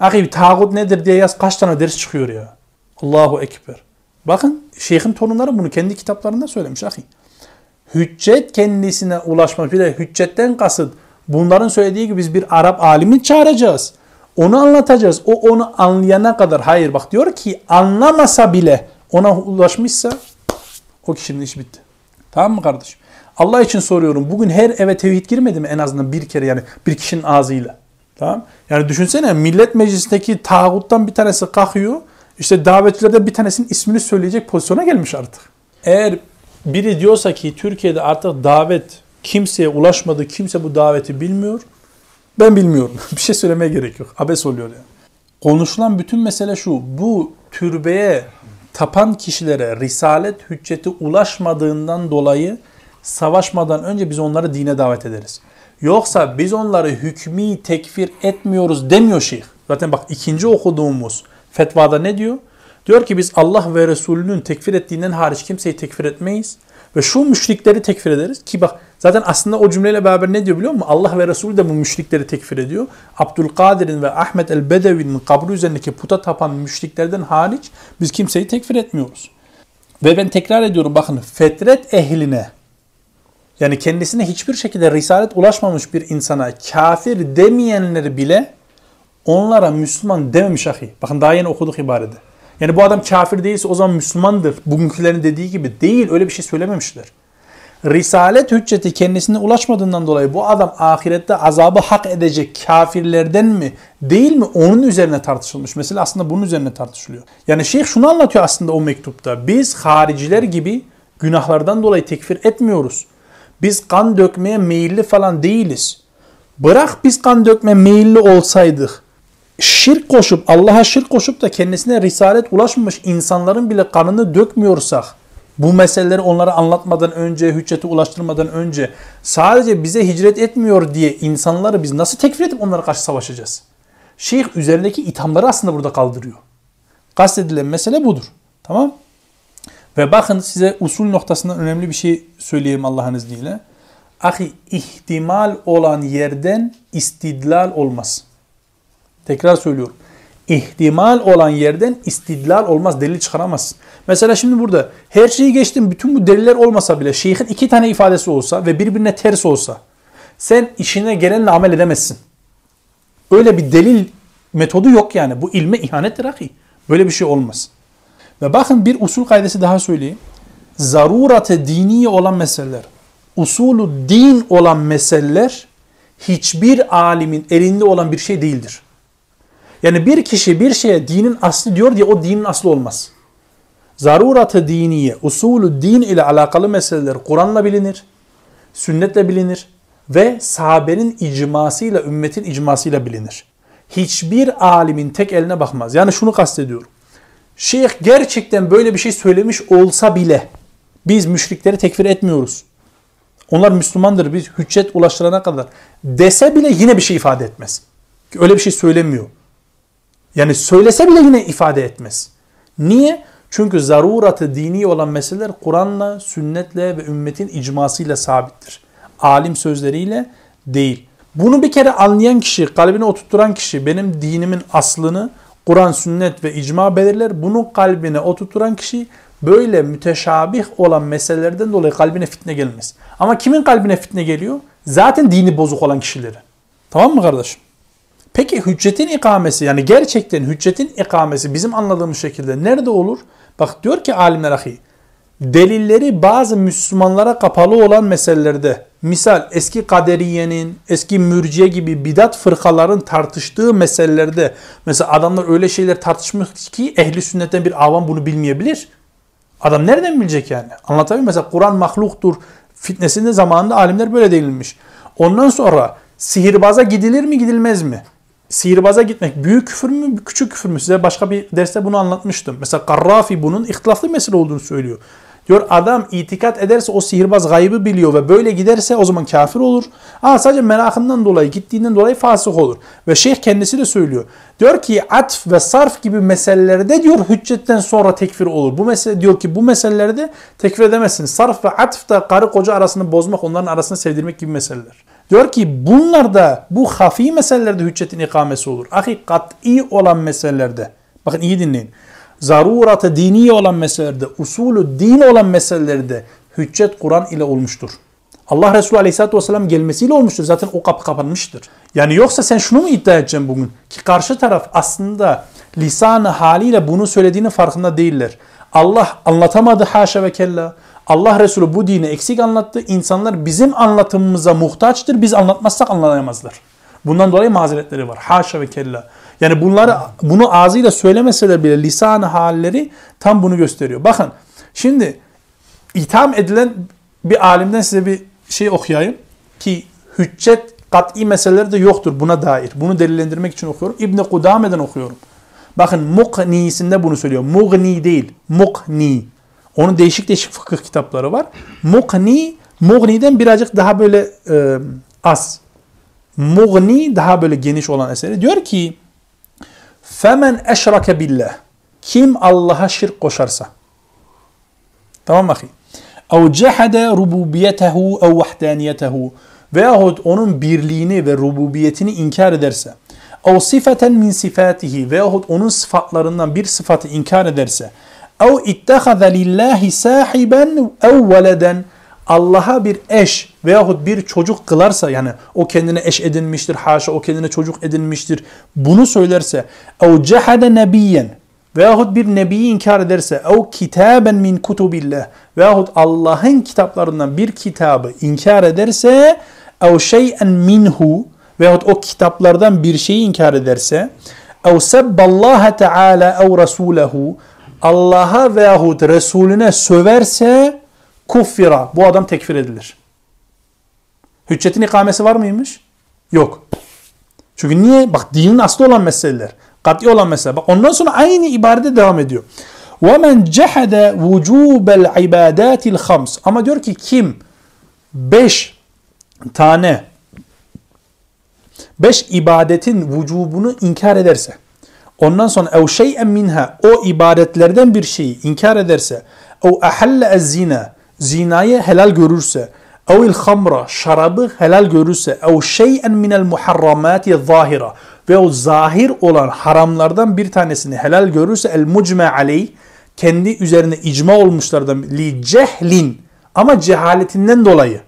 Ahi tağut nedir diye yaz kaç tane ders çıkıyor ya. Allahu Ekber. Bakın şeyhin torunları bunu kendi kitaplarında söylemiş ahi. Hüccet kendisine ulaşmak bir de hüccetten kasıt bunların söylediği gibi biz bir Arap alimi çağıracağız. Onu anlatacağız. O onu anlayana kadar hayır bak diyor ki anlamasa bile ona ulaşmışsa o kişinin işi bitti. Tamam mı kardeşim? Allah için soruyorum. Bugün her eve tevhid girmedi mi en azından bir kere yani bir kişinin ağzıyla? Tamam? Yani düşünsene millet meclisindeki tağuttan bir tanesi kalkıyor. İşte davetçilerden bir tanesinin ismini söyleyecek pozisyona gelmiş artık. Eğer biri diyorsa ki Türkiye'de artık davet kimseye ulaşmadı, kimse bu daveti bilmiyor. Ben bilmiyorum. bir şey söylemeye gerek yok. Abes oluyor yani. Konuşulan bütün mesele şu. Bu türbeye tapan kişilere risalet hücceti ulaşmadığından dolayı savaşmadan önce biz onları dine davet ederiz. Yoksa biz onları hükmü tekfir etmiyoruz demiyor şeyh. Zaten bak ikinci okuduğumuz fetvada ne diyor? Diyor ki biz Allah ve Resulünün tekfir ettiğinden hariç kimseyi tekfir etmeyiz. Ve şu müşrikleri tekfir ederiz. Ki bak zaten aslında o cümleyle beraber ne diyor biliyor musun? Allah ve Resulü de bu müşrikleri tekfir ediyor. Abdülkadir'in ve Ahmet el-Bedevi'nin kabri üzerindeki puta tapan müşriklerden hariç biz kimseyi tekfir etmiyoruz. Ve ben tekrar ediyorum bakın fetret ehline yani kendisine hiçbir şekilde risalet ulaşmamış bir insana kafir demeyenleri bile onlara Müslüman dememiş ahi. Bakın daha yeni okuduk ibarede. Yani bu adam kafir değilse o zaman Müslümandır. Bugünkülerin dediği gibi değil öyle bir şey söylememişler. Risalet hücceti kendisine ulaşmadığından dolayı bu adam ahirette azabı hak edecek kafirlerden mi değil mi onun üzerine tartışılmış. Mesela aslında bunun üzerine tartışılıyor. Yani şeyh şunu anlatıyor aslında o mektupta. Biz hariciler gibi günahlardan dolayı tekfir etmiyoruz. Biz kan dökmeye meyilli falan değiliz. Bırak biz kan dökme meyilli olsaydık şirk koşup Allah'a şirk koşup da kendisine risalet ulaşmamış insanların bile kanını dökmüyorsak bu meseleleri onlara anlatmadan önce, hücceti ulaştırmadan önce sadece bize hicret etmiyor diye insanları biz nasıl tekfir edip onlara karşı savaşacağız? Şeyh üzerindeki ithamları aslında burada kaldırıyor. Kastedilen mesele budur. Tamam Ve bakın size usul noktasından önemli bir şey söyleyeyim Allah'ın izniyle. Ahi ihtimal olan yerden istidlal olmaz. Tekrar söylüyorum. İhtimal olan yerden istidlal olmaz, delil çıkaramazsın. Mesela şimdi burada her şeyi geçtim, bütün bu deliller olmasa bile şeyhin iki tane ifadesi olsa ve birbirine ters olsa sen işine gelenle amel edemezsin. Öyle bir delil metodu yok yani. Bu ilme ihanettir ahi. Böyle bir şey olmaz. Ve bakın bir usul kaydesi daha söyleyeyim. Zaruratı dini olan meseleler, usulü din olan meseleler hiçbir alimin elinde olan bir şey değildir. Yani bir kişi bir şeye dinin aslı diyor diye o dinin aslı olmaz. Zaruratı diniye, usulü din ile alakalı meseleler Kur'an'la bilinir, sünnetle bilinir ve sahabenin icmasıyla, ümmetin icmasıyla bilinir. Hiçbir alimin tek eline bakmaz. Yani şunu kastediyorum. Şeyh gerçekten böyle bir şey söylemiş olsa bile biz müşrikleri tekfir etmiyoruz. Onlar Müslümandır biz hüccet ulaştırana kadar dese bile yine bir şey ifade etmez. Öyle bir şey söylemiyor. Yani söylese bile yine ifade etmez. Niye? Çünkü zaruratı dini olan meseleler Kur'an'la, sünnetle ve ümmetin icmasıyla sabittir. Alim sözleriyle değil. Bunu bir kere anlayan kişi, kalbine oturtturan kişi benim dinimin aslını Kur'an, sünnet ve icma belirler. Bunu kalbine oturtturan kişi böyle müteşabih olan meselelerden dolayı kalbine fitne gelmez. Ama kimin kalbine fitne geliyor? Zaten dini bozuk olan kişileri. Tamam mı kardeşim? Peki hüccetin ikamesi yani gerçekten hüccetin ikamesi bizim anladığımız şekilde nerede olur? Bak diyor ki alimler ahi delilleri bazı Müslümanlara kapalı olan meselelerde misal eski kaderiyenin, eski mürciye gibi bidat fırkaların tartıştığı meselelerde mesela adamlar öyle şeyler tartışmış ki ehli sünnetten bir avam bunu bilmeyebilir. Adam nereden bilecek yani? Anlatabiliyor Mesela Kur'an mahluktur fitnesinde zamanında alimler böyle değilmiş. Ondan sonra sihirbaza gidilir mi gidilmez mi? sihirbaza gitmek büyük küfür mü küçük küfür mü? Size başka bir derste bunu anlatmıştım. Mesela Karrafi bunun ihtilaflı mesele olduğunu söylüyor. Diyor adam itikat ederse o sihirbaz gaybı biliyor ve böyle giderse o zaman kafir olur. Ama sadece merakından dolayı gittiğinden dolayı fasık olur. Ve şeyh kendisi de söylüyor. Diyor ki atf ve sarf gibi meselelerde diyor hüccetten sonra tekfir olur. Bu mesele diyor ki bu meselelerde tekfir edemezsiniz. Sarf ve atf da karı koca arasını bozmak onların arasını sevdirmek gibi meseleler. Diyor ki bunlarda bu hafi meselelerde hüccetin ikamesi olur. Ahi kat'i olan meselelerde. Bakın iyi dinleyin. Zaruratı dini olan meselelerde, usulü din olan meselelerde hüccet Kur'an ile olmuştur. Allah Resulü Aleyhisselatü Vesselam gelmesiyle olmuştur. Zaten o kapı kapanmıştır. Yani yoksa sen şunu mu iddia edeceksin bugün? Ki karşı taraf aslında lisanı haliyle bunu söylediğinin farkında değiller. Allah anlatamadı haşa ve kella. Allah Resulü bu dini eksik anlattı. İnsanlar bizim anlatımımıza muhtaçtır. Biz anlatmazsak anlayamazlar. Bundan dolayı mazeretleri var. Haşa ve kella. Yani bunları bunu ağzıyla söylemeseler bile lisan halleri tam bunu gösteriyor. Bakın şimdi itham edilen bir alimden size bir şey okuyayım ki hüccet kat'i meseleleri de yoktur buna dair. Bunu delillendirmek için okuyorum. İbn Kudame'den okuyorum. Bakın muknisinde bunu söylüyor. Mugni değil. Mukni. Onun değişik değişik fıkıh kitapları var. Mukni, Mugni'den birazcık daha böyle e, az. Mugni daha böyle geniş olan eseri. Diyor ki Femen eşrake billah. Kim Allah'a şirk koşarsa. Tamam bakayım. Ev cehede rububiyetehu ev vahdaniyetehu. Veyahut onun birliğini ve rububiyetini inkar ederse. Ev sifeten min sifatihi. Veyahut onun sıfatlarından bir sıfatı inkar ederse. Ev ittehaze lillahi sahiben ev veleden. Allah'a bir eş veyahut bir çocuk kılarsa yani o kendine eş edinmiştir haşa o kendine çocuk edinmiştir bunu söylerse ev cehade nebiyen veyahut bir nebiyi inkar ederse ev kitaben min kutubillah veyahut Allah'ın kitaplarından bir kitabı inkar ederse ev şey'en minhu veyahut o kitaplardan bir şeyi inkar ederse ev sebballaha teala ev rasulehu Allah'a veyahut Resulüne söverse kuffira bu adam tekfir edilir. Hüccetin ikamesi var mıymış? Yok. Çünkü niye? Bak dinin aslı olan meseleler. Kat'i olan mesele. Bak ondan sonra aynı ibarede devam ediyor. وَمَنْ جَحَدَ وُجُوبَ الْعِبَادَاتِ الْخَمْسِ Ama diyor ki kim beş tane beş ibadetin vücubunu inkar ederse ondan sonra ev şey'en minha o ibadetlerden bir şeyi inkar ederse ev ahalle zina zinayı helal görürse ev hamra şarabı helal görürse ev şey'en minel muharramati zahira ve o zahir olan haramlardan bir tanesini helal görürse el mucme aleyh kendi üzerine icma olmuşlardan li cehlin ama cehaletinden dolayı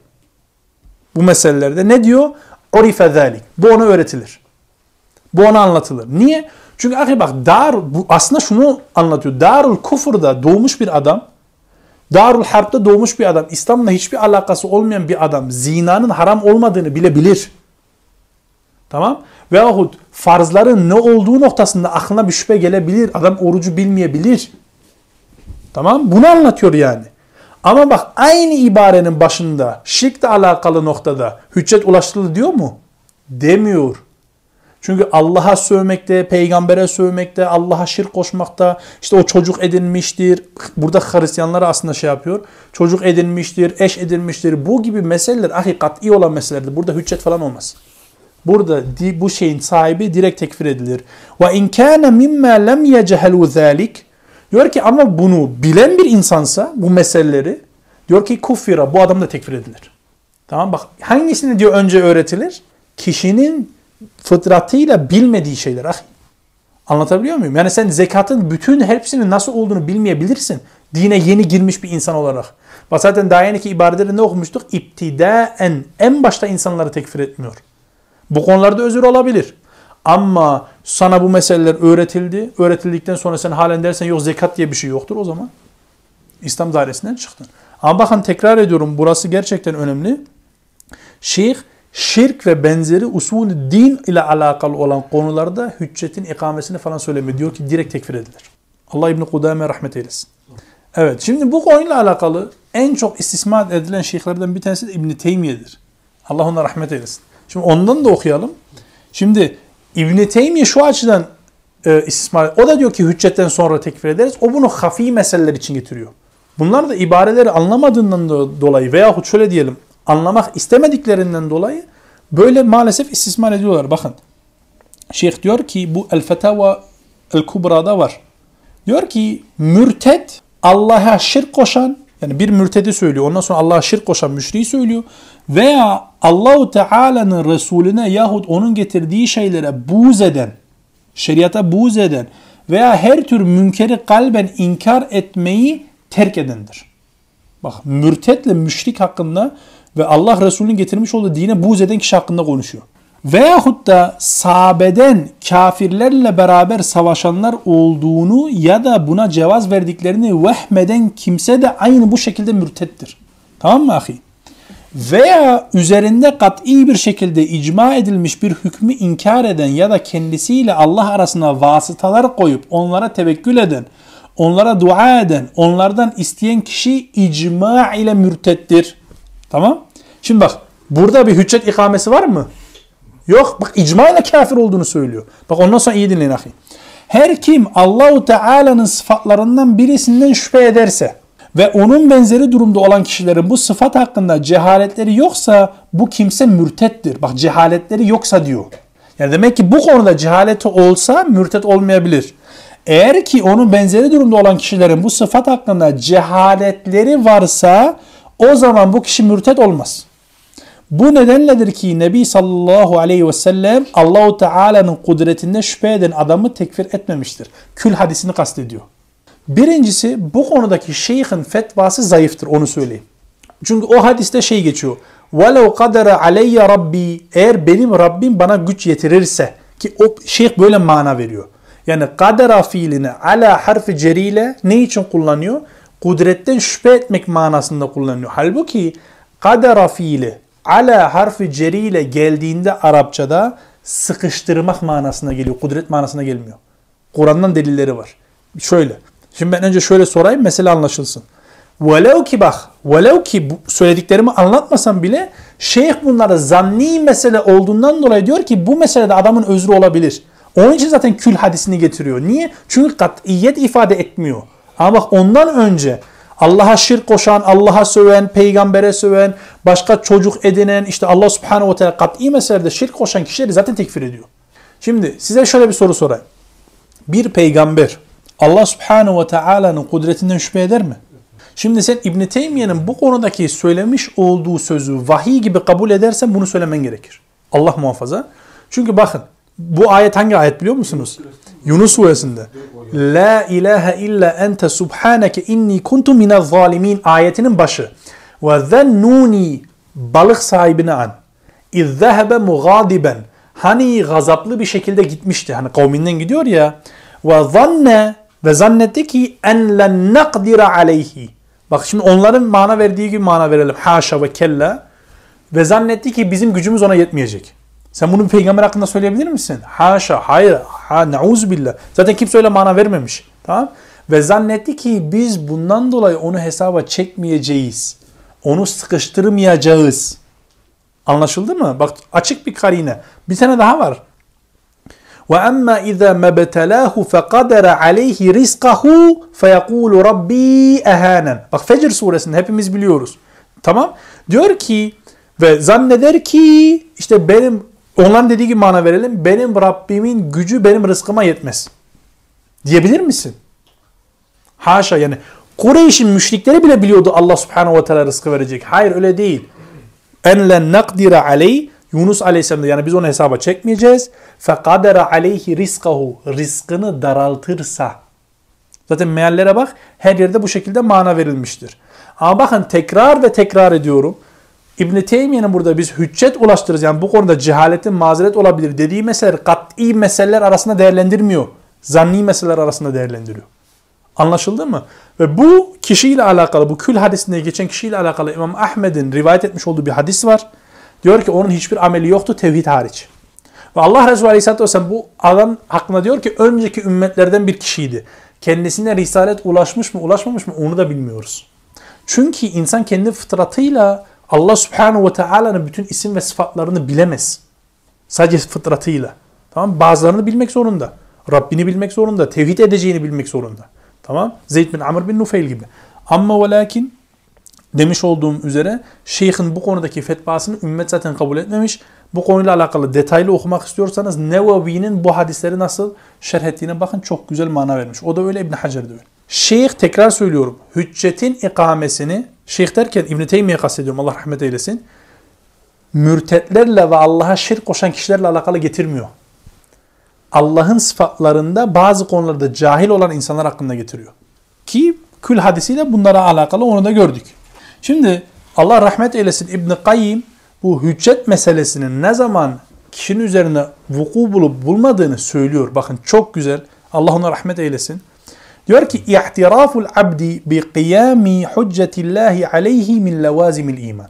bu meselelerde ne diyor? Urife zalik. Bu ona öğretilir. Bu ona anlatılır. Niye? Çünkü ahi bak dar bu aslında şunu anlatıyor. Darul kufurda doğmuş bir adam Darul Harp'ta doğmuş bir adam, İslam'la hiçbir alakası olmayan bir adam zinanın haram olmadığını bilebilir. Tamam? Veyahut farzların ne olduğu noktasında aklına bir şüphe gelebilir. Adam orucu bilmeyebilir. Tamam? Bunu anlatıyor yani. Ama bak aynı ibarenin başında şirkle alakalı noktada hüccet ulaştırıldı diyor mu? Demiyor. Çünkü Allah'a sövmekte, peygambere sövmekte, Allah'a şirk koşmakta, işte o çocuk edinmiştir. Burada Hristiyanlar aslında şey yapıyor. Çocuk edinmiştir, eş edinmiştir. Bu gibi meseleler ahi kat'i olan meselelerdir. Burada hüccet falan olmaz. Burada bu şeyin sahibi direkt tekfir edilir. Ve in kana mimma lem yechelu zalik diyor ki ama bunu bilen bir insansa bu meseleleri diyor ki kufira bu adam da tekfir edilir. Tamam bak hangisini diyor önce öğretilir? Kişinin fıtratıyla bilmediği şeyler. Ah, anlatabiliyor muyum? Yani sen zekatın bütün hepsinin nasıl olduğunu bilmeyebilirsin. Dine yeni girmiş bir insan olarak. Bak zaten daha yeni ki ibareleri okumuştuk? İptidaen en başta insanları tekfir etmiyor. Bu konularda özür olabilir. Ama sana bu meseleler öğretildi. Öğretildikten sonra sen halen dersen yok zekat diye bir şey yoktur o zaman. İslam dairesinden çıktın. Ama bakın tekrar ediyorum burası gerçekten önemli. Şeyh şirk ve benzeri usul din ile alakalı olan konularda hüccetin ikamesini falan söylemiyor. Diyor ki direkt tekfir edilir. Allah İbni Kudame rahmet eylesin. Evet şimdi bu konuyla alakalı en çok istismar edilen şeyhlerden bir tanesi de İbni Teymiye'dir. Allah ona rahmet eylesin. Şimdi ondan da okuyalım. Şimdi İbn-i Teymiye şu açıdan e, istismar O da diyor ki hüccetten sonra tekfir ederiz. O bunu hafi meseleler için getiriyor. Bunlar da ibareleri anlamadığından dolayı veyahut şöyle diyelim anlamak istemediklerinden dolayı böyle maalesef istismar ediyorlar. Bakın Şeyh diyor ki bu El Fetava El Kubra'da var. Diyor ki mürted Allah'a şirk koşan yani bir mürtedi söylüyor. Ondan sonra Allah'a şirk koşan müşriği söylüyor. Veya Allahu Teala'nın Resulüne yahut onun getirdiği şeylere buğz eden, şeriata buğz eden veya her tür münkeri kalben inkar etmeyi terk edendir. Bak mürtetle müşrik hakkında ve Allah Resulü'nün getirmiş olduğu dine buğz eden kişi hakkında konuşuyor. Veyahut da sahabeden kafirlerle beraber savaşanlar olduğunu ya da buna cevaz verdiklerini vehmeden kimse de aynı bu şekilde mürtettir. Tamam mı ahi? Veya üzerinde kat'i bir şekilde icma edilmiş bir hükmü inkar eden ya da kendisiyle Allah arasına vasıtalar koyup onlara tevekkül eden, onlara dua eden, onlardan isteyen kişi icma ile mürtettir. Tamam? Şimdi bak burada bir hüccet ikamesi var mı? Yok. Bak icma ile kafir olduğunu söylüyor. Bak ondan sonra iyi dinleyin ahi. Her kim Allahu Teala'nın sıfatlarından birisinden şüphe ederse ve onun benzeri durumda olan kişilerin bu sıfat hakkında cehaletleri yoksa bu kimse mürtettir. Bak cehaletleri yoksa diyor. Yani demek ki bu konuda cehaleti olsa mürtet olmayabilir. Eğer ki onun benzeri durumda olan kişilerin bu sıfat hakkında cehaletleri varsa o zaman bu kişi mürtet olmaz. Bu nedenledir ki Nebi sallallahu aleyhi ve sellem Allahu Teala'nın kudretinde şüphe eden adamı tekfir etmemiştir. Kül hadisini kastediyor. Birincisi bu konudaki şeyhin fetvası zayıftır onu söyleyeyim. Çünkü o hadiste şey geçiyor. وَلَوْ قَدَرَ عَلَيَّ Rabbi Eğer benim Rabbim bana güç yetirirse ki o şeyh böyle mana veriyor. Yani kadera fiilini ala harfi ceriyle ne için kullanıyor? Kudretten şüphe etmek manasında kullanıyor. Halbuki kadera fiili ala harfi ceriyle geldiğinde Arapçada sıkıştırmak manasına geliyor. Kudret manasına gelmiyor. Kur'an'dan delilleri var. Şöyle. Şimdi ben önce şöyle sorayım mesele anlaşılsın. Velev ki bak, velev ki bu söylediklerimi anlatmasam bile şeyh bunları zanni mesele olduğundan dolayı diyor ki bu meselede adamın özrü olabilir. Onun için zaten kül hadisini getiriyor. Niye? Çünkü katiyet ifade etmiyor. Ama bak ondan önce Allah'a şirk koşan, Allah'a söven, peygambere söven, başka çocuk edinen, işte Allah subhanehu ve teala kat'i meselede şirk koşan kişileri zaten tekfir ediyor. Şimdi size şöyle bir soru sorayım. Bir peygamber Allah subhanehu ve teala'nın kudretinden şüphe eder mi? Şimdi sen İbn Teymiye'nin bu konudaki söylemiş olduğu sözü vahiy gibi kabul edersen bunu söylemen gerekir. Allah muhafaza. Çünkü bakın bu ayet hangi ayet biliyor musunuz? Yunus suresinde. La ilahe illa ente subhaneke inni kuntu minel zalimin ayetinin başı. Ve zennuni balık sahibine an. İz zehebe mugadiben. Hani gazaplı bir şekilde gitmişti. Hani kavminden gidiyor ya. Ve zanne ve zannetti ki en len nakdira aleyhi. Bak şimdi onların mana verdiği gibi mana verelim. Haşa ve kella. Ve zannetti ki bizim gücümüz ona yetmeyecek. Sen bunu peygamber hakkında söyleyebilir misin? Haşa, hayır, ha, billah. Zaten kimse öyle mana vermemiş. Tamam? Ve zannetti ki biz bundan dolayı onu hesaba çekmeyeceğiz. Onu sıkıştırmayacağız. Anlaşıldı mı? Bak açık bir karine. Bir tane daha var. وَأَمَّا إِذَا مَبْتَلَاهُ فَقَدَرَ عَلَيْهِ رِزْقَهُ فَيَقُولُ رَبِّي اَهَانًا Bak Fecr suresinde hepimiz biliyoruz. Tamam. Diyor ki ve zanneder ki işte benim onların dediği gibi mana verelim. Benim Rabbimin gücü benim rızkıma yetmez. Diyebilir misin? Haşa yani Kureyş'in müşrikleri bile biliyordu Allah subhanahu ve teala rızkı verecek. Hayır öyle değil. En len nakdira aleyh Yunus Aleyhisselam yani biz onu hesaba çekmeyeceğiz. Fekadera aleyhi rizkahu. Rizkını daraltırsa. Zaten meallere bak her yerde bu şekilde mana verilmiştir. Ama bakın tekrar ve tekrar ediyorum. İbn Teymiye'nin burada biz hüccet ulaştırırız. Yani bu konuda cehaletin mazeret olabilir dediği meseleler kat'i meseleler arasında değerlendirmiyor. Zanni meseleler arasında değerlendiriyor. Anlaşıldı mı? Ve bu kişiyle alakalı, bu kül hadisinde geçen kişiyle alakalı İmam Ahmed'in rivayet etmiş olduğu bir hadis var. Diyor ki onun hiçbir ameli yoktu tevhid hariç. Ve Allah Resulü Aleyhisselatü Vesselam bu adam hakkında diyor ki önceki ümmetlerden bir kişiydi. Kendisine risalet ulaşmış mı ulaşmamış mı onu da bilmiyoruz. Çünkü insan kendi fıtratıyla Allah Subhanahu ve Taala'nın bütün isim ve sıfatlarını bilemez. Sadece fıtratıyla. Tamam Bazılarını bilmek zorunda. Rabbini bilmek zorunda. Tevhid edeceğini bilmek zorunda. Tamam Zeyd bin Amr bin Nufeyl gibi. Ama ve lakin demiş olduğum üzere şeyhin bu konudaki fetvasını ümmet zaten kabul etmemiş. Bu konuyla alakalı detaylı okumak istiyorsanız Nevevi'nin bu hadisleri nasıl şerh ettiğine bakın çok güzel mana vermiş. O da öyle İbn Hacer de öyle. Şeyh tekrar söylüyorum. Hüccetin ikamesini şeyh derken İbn Teymiye kastediyorum Allah rahmet eylesin. Mürtetlerle ve Allah'a şirk koşan kişilerle alakalı getirmiyor. Allah'ın sıfatlarında bazı konularda cahil olan insanlar hakkında getiriyor. Ki kül hadisiyle bunlara alakalı onu da gördük. Şimdi Allah rahmet eylesin İbn Kayyim bu hüccet meselesinin ne zaman kişinin üzerine vuku bulup bulmadığını söylüyor. Bakın çok güzel. Allah ona rahmet eylesin. Diyor ki ihtiraful abdi bi qiyami hüccetillahi aleyhi min levazimil iman.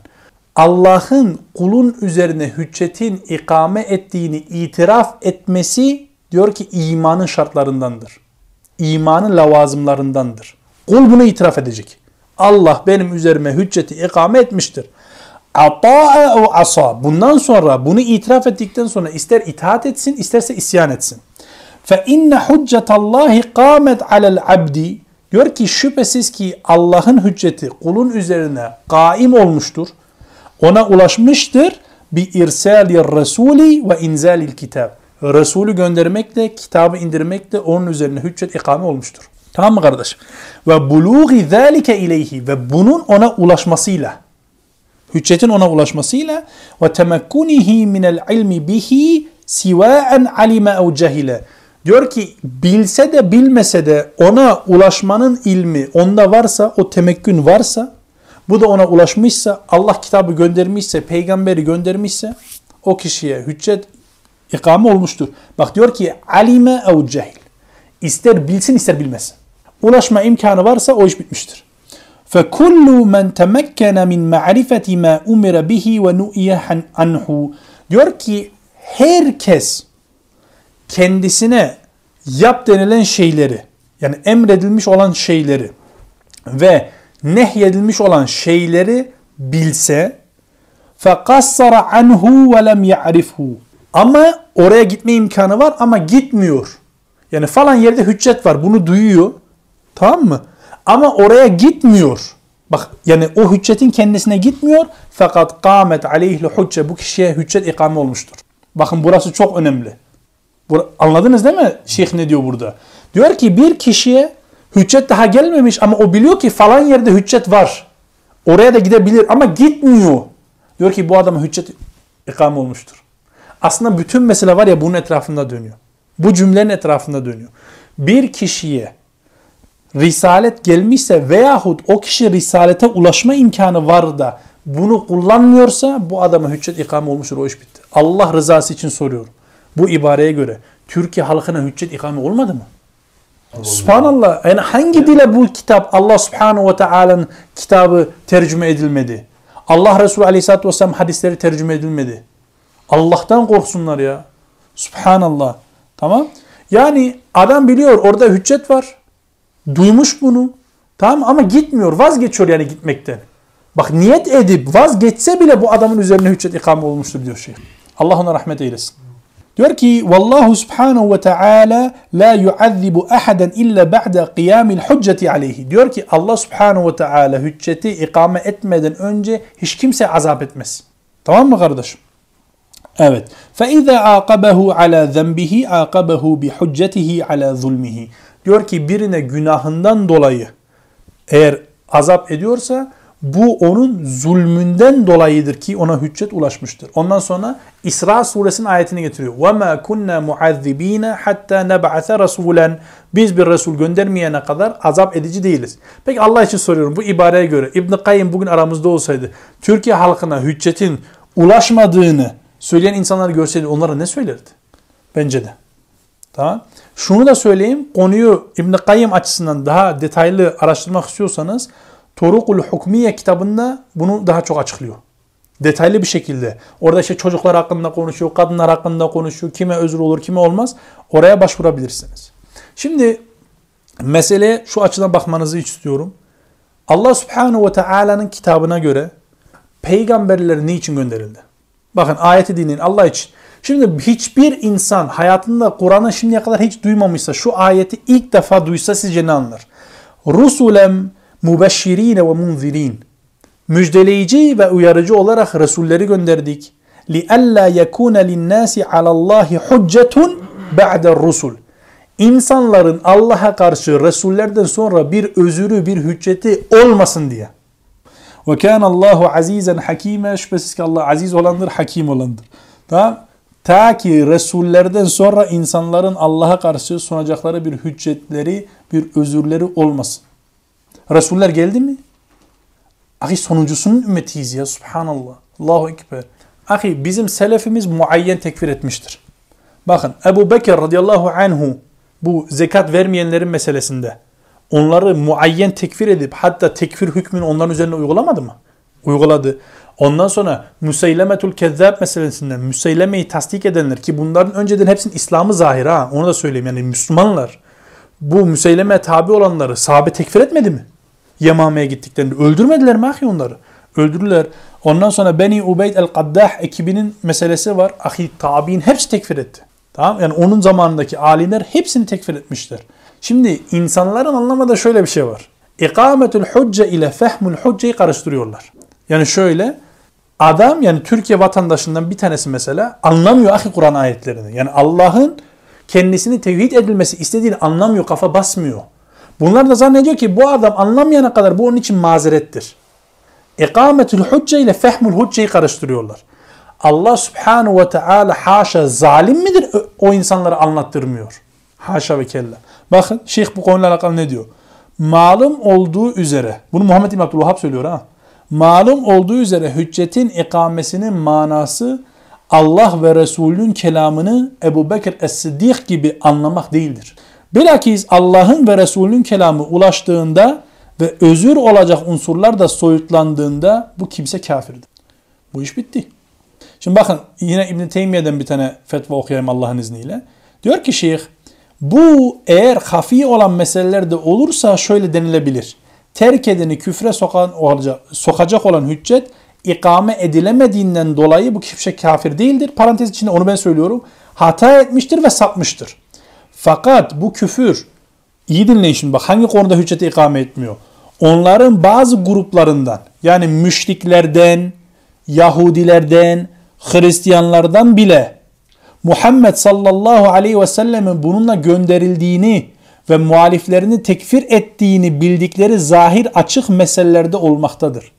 Allah'ın kulun üzerine hüccetin ikame ettiğini itiraf etmesi diyor ki imanın şartlarındandır. İmanın lavazımlarındandır. Kul bunu itiraf edecek. Allah benim üzerime hücceti ikame etmiştir. Ata'a o asa. Bundan sonra bunu itiraf ettikten sonra ister itaat etsin isterse isyan etsin. Fe inne huccetallahi kâmet alel abdi. Diyor ki şüphesiz ki Allah'ın hücceti kulun üzerine kaim olmuştur. Ona ulaşmıştır bi irsali rasuli ve inzalil kitab. Resulü göndermekle, kitabı indirmekle onun üzerine hüccet ikame olmuştur. Tamam mı kardeşim? Ve buluği zâlike ileyhi ve bunun ona ulaşmasıyla hüccetin ona ulaşmasıyla ve temekkunihi minel ilmi bihi sivaen alime ev cehile. Diyor ki bilse de bilmese de ona ulaşmanın ilmi onda varsa, o temekkün varsa, bu da ona ulaşmışsa, Allah kitabı göndermişse, peygamberi göndermişse o kişiye hüccet ikame olmuştur. Bak diyor ki alime ev cehil. İster bilsin ister bilmesin. Ulaşma imkanı varsa o iş bitmiştir. فَكُلُّ مَنْ تَمَكَّنَ مِنْ مَعْرِفَةِ مَا اُمِرَ بِهِ وَنُؤِيَ anhu. Diyor ki herkes kendisine yap denilen şeyleri yani emredilmiş olan şeyleri ve nehyedilmiş olan şeyleri bilse fekassara anhu ve lem ya'rifhu ama oraya gitme imkanı var ama gitmiyor. Yani falan yerde hüccet var bunu duyuyor. Tamam mı? Ama oraya gitmiyor. Bak yani o hüccetin kendisine gitmiyor. Fakat kâmet aleyhli hücce bu kişiye hüccet ikame olmuştur. Bakın burası çok önemli. Anladınız değil mi? Şeyh ne diyor burada? Diyor ki bir kişiye hüccet daha gelmemiş ama o biliyor ki falan yerde hüccet var. Oraya da gidebilir ama gitmiyor. Diyor ki bu adama hüccet ikame olmuştur. Aslında bütün mesele var ya bunun etrafında dönüyor. Bu cümlenin etrafında dönüyor. Bir kişiye risalet gelmişse veyahut o kişi risalete ulaşma imkanı var da bunu kullanmıyorsa bu adama hüccet ikame olmuştur o iş bitti. Allah rızası için soruyorum. Bu ibareye göre Türkiye halkına hüccet ikame olmadı mı? Allah Subhanallah. Yani hangi dile bu kitap Allah Subhanahu ve Taala'nın kitabı tercüme edilmedi? Allah Resulü Aleyhisselatü Vesselam hadisleri tercüme edilmedi. Allah'tan korksunlar ya. Subhanallah. Tamam. Yani adam biliyor orada hüccet var. Duymuş bunu. Tamam ama gitmiyor. Vazgeçiyor yani gitmekten. Bak niyet edip vazgeçse bile bu adamın üzerine hüccet ikame olmuştur diyor şeyh. Allah ona rahmet eylesin. Diyor ki Vallahu subhanahu ve taala la yuazzibu ahadan illa ba'da qiyamil hücceti aleyhi. Diyor ki Allah subhanahu ve taala hücceti ikame etmeden önce hiç kimse azap etmez. Tamam mı kardeşim? Evet. فَاِذَا عَاقَبَهُ عَلَى ذَنْبِهِ عَاقَبَهُ بِحُجَّتِهِ عَلَى ظُلْمِهِ Diyor ki birine günahından dolayı eğer azap ediyorsa bu onun zulmünden dolayıdır ki ona hüccet ulaşmıştır. Ondan sonra İsra suresinin ayetini getiriyor. وَمَا كُنَّا مُعَذِّب۪ينَ حَتَّى نَبْعَثَ رَسُولًا Biz bir Resul göndermeyene kadar azap edici değiliz. Peki Allah için soruyorum bu ibareye göre İbn Kayyim bugün aramızda olsaydı Türkiye halkına hüccetin ulaşmadığını söyleyen insanları görseydi onlara ne söylerdi? Bence de. Tamam. Şunu da söyleyeyim. Konuyu İbn Kayyim açısından daha detaylı araştırmak istiyorsanız Turukul Hukmiye kitabında bunu daha çok açıklıyor. Detaylı bir şekilde. Orada işte çocuklar hakkında konuşuyor, kadınlar hakkında konuşuyor. Kime özür olur, kime olmaz. Oraya başvurabilirsiniz. Şimdi meseleye şu açıdan bakmanızı istiyorum. Allah Subhanahu ve Taala'nın kitabına göre peygamberler niçin gönderildi? Bakın ayeti dinleyin Allah için. Şimdi hiçbir insan hayatında Kur'an'ı şimdiye kadar hiç duymamışsa, şu ayeti ilk defa duysa sizce ne anlar? Rusulem mubeşşirine ve munzirin. Müjdeleyici ve uyarıcı olarak Resulleri gönderdik. لِأَلَّا يَكُونَ لِلنَّاسِ عَلَى اللّٰهِ حُجَّةٌ بَعْدَ الرُّسُلِ İnsanların Allah'a karşı Resullerden sonra bir özürü, bir hücceti olmasın diye. وَكَانَ اللّٰهُ عَز۪يزًا حَك۪يمًا Şüphesiz ki Allah aziz olandır, hakim olandır. Tamam Ta ki Resullerden sonra insanların Allah'a karşı sunacakları bir hüccetleri, bir özürleri olmasın. Resuller geldi mi? Ahi sonuncusunun ümmetiyiz ya subhanallah. Allahu Ekber. Ahi bizim selefimiz muayyen tekfir etmiştir. Bakın Ebu Bekir radıyallahu anhu bu zekat vermeyenlerin meselesinde onları muayyen tekfir edip hatta tekfir hükmünü onların üzerine uygulamadı mı? Uyguladı. Ondan sonra Müseylemetul Kezzab meselesinden Müseyleme'yi tasdik edenler ki bunların önceden hepsinin İslam'ı zahir ha onu da söyleyeyim yani Müslümanlar bu Müseyleme tabi olanları sahabe tekfir etmedi mi? Yemame'ye gittiklerinde öldürmediler mi ahi onları? Öldürdüler. Ondan sonra Beni Ubeyd el-Kaddah ekibinin meselesi var. Ahi tabi'in hepsi tekfir etti. Tamam yani onun zamanındaki alimler hepsini tekfir etmişler. Şimdi insanların anlamadığı şöyle bir şey var. İkametül hücce ile fehmül hücceyi karıştırıyorlar. Yani şöyle adam yani Türkiye vatandaşından bir tanesi mesela anlamıyor ahi Kur'an ayetlerini. Yani Allah'ın kendisini tevhid edilmesi istediğini anlamıyor, kafa basmıyor. Bunlar da zannediyor ki bu adam anlamayana kadar bu onun için mazerettir. İkametül hücce ile fehmül hücceyi karıştırıyorlar. Allah subhanahu ve teala haşa zalim midir o insanları anlattırmıyor. Haşa ve kella. Bakın şeyh bu konuyla alakalı ne diyor? Malum olduğu üzere, bunu Muhammed İbn Abdülvahhab söylüyor ha. Malum olduğu üzere hüccetin ikamesinin manası Allah ve Resulünün kelamını Ebu Bekir Es-Siddik gibi anlamak değildir. Bilakis Allah'ın ve Resulünün kelamı ulaştığında ve özür olacak unsurlar da soyutlandığında bu kimse kafirdir. Bu iş bitti. Şimdi bakın yine İbn Teymiye'den bir tane fetva okuyayım Allah'ın izniyle. Diyor ki şeyh bu eğer hafi olan meselelerde olursa şöyle denilebilir. Terk edeni küfre sokan sokacak olan hüccet ikame edilemediğinden dolayı bu kişi kafir değildir. Parantez içinde onu ben söylüyorum. Hata etmiştir ve sapmıştır. Fakat bu küfür iyi dinleyin şimdi bak hangi konuda hücceti ikame etmiyor. Onların bazı gruplarından yani müşriklerden, Yahudilerden, Hristiyanlardan bile Muhammed sallallahu aleyhi ve sellemin bununla gönderildiğini ve muhaliflerini tekfir ettiğini bildikleri zahir açık meselelerde olmaktadır.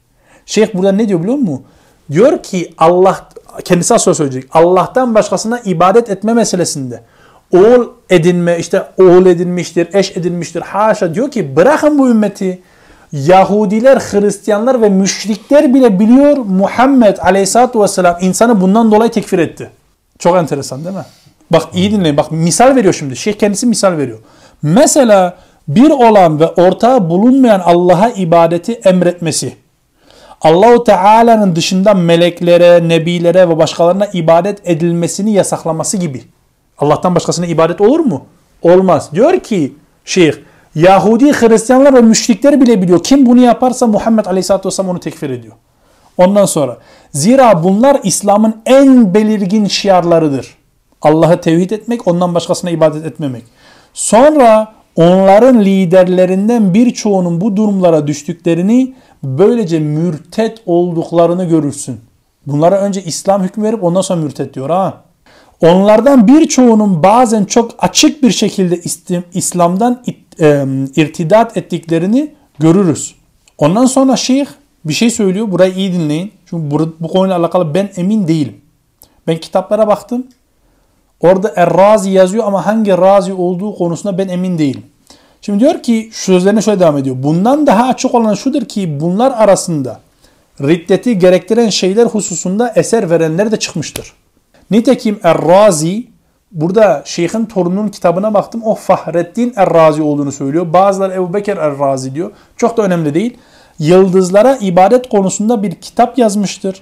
Şeyh burada ne diyor biliyor musun? Diyor ki Allah kendisi asıl söyleyecek. Allah'tan başkasına ibadet etme meselesinde oğul edinme işte oğul edinmiştir, eş edinmiştir. Haşa diyor ki bırakın bu ümmeti. Yahudiler, Hristiyanlar ve müşrikler bile biliyor Muhammed aleyhissalatü vesselam insanı bundan dolayı tekfir etti. Çok enteresan değil mi? Bak iyi dinleyin. Bak misal veriyor şimdi. Şeyh kendisi misal veriyor. Mesela bir olan ve ortağı bulunmayan Allah'a ibadeti emretmesi. Allahu Teala'nın dışında meleklere, nebilere ve başkalarına ibadet edilmesini yasaklaması gibi. Allah'tan başkasına ibadet olur mu? Olmaz. Diyor ki şeyh Yahudi, Hristiyanlar ve müşrikler bile biliyor. Kim bunu yaparsa Muhammed Aleyhisselatü Vesselam onu tekfir ediyor. Ondan sonra zira bunlar İslam'ın en belirgin şiarlarıdır. Allah'ı tevhid etmek, ondan başkasına ibadet etmemek. Sonra onların liderlerinden birçoğunun bu durumlara düştüklerini böylece mürtet olduklarını görürsün. Bunlara önce İslam hükmü verip ondan sonra mürtet diyor ha. Onlardan birçoğunun bazen çok açık bir şekilde İslam'dan irtidat ettiklerini görürüz. Ondan sonra şeyh bir şey söylüyor. Burayı iyi dinleyin. Çünkü bu, bu konuyla alakalı ben emin değilim. Ben kitaplara baktım. Orada Er-Razi yazıyor ama hangi Razi olduğu konusunda ben emin değilim. Şimdi diyor ki sözlerine şöyle devam ediyor. Bundan daha açık olan şudur ki bunlar arasında riddeti gerektiren şeyler hususunda eser verenler de çıkmıştır. Nitekim Er-Razi burada şeyhin torununun kitabına baktım. O Fahrettin Er-Razi olduğunu söylüyor. Bazıları Ebu Bekir Er-Razi diyor. Çok da önemli değil. Yıldızlara ibadet konusunda bir kitap yazmıştır.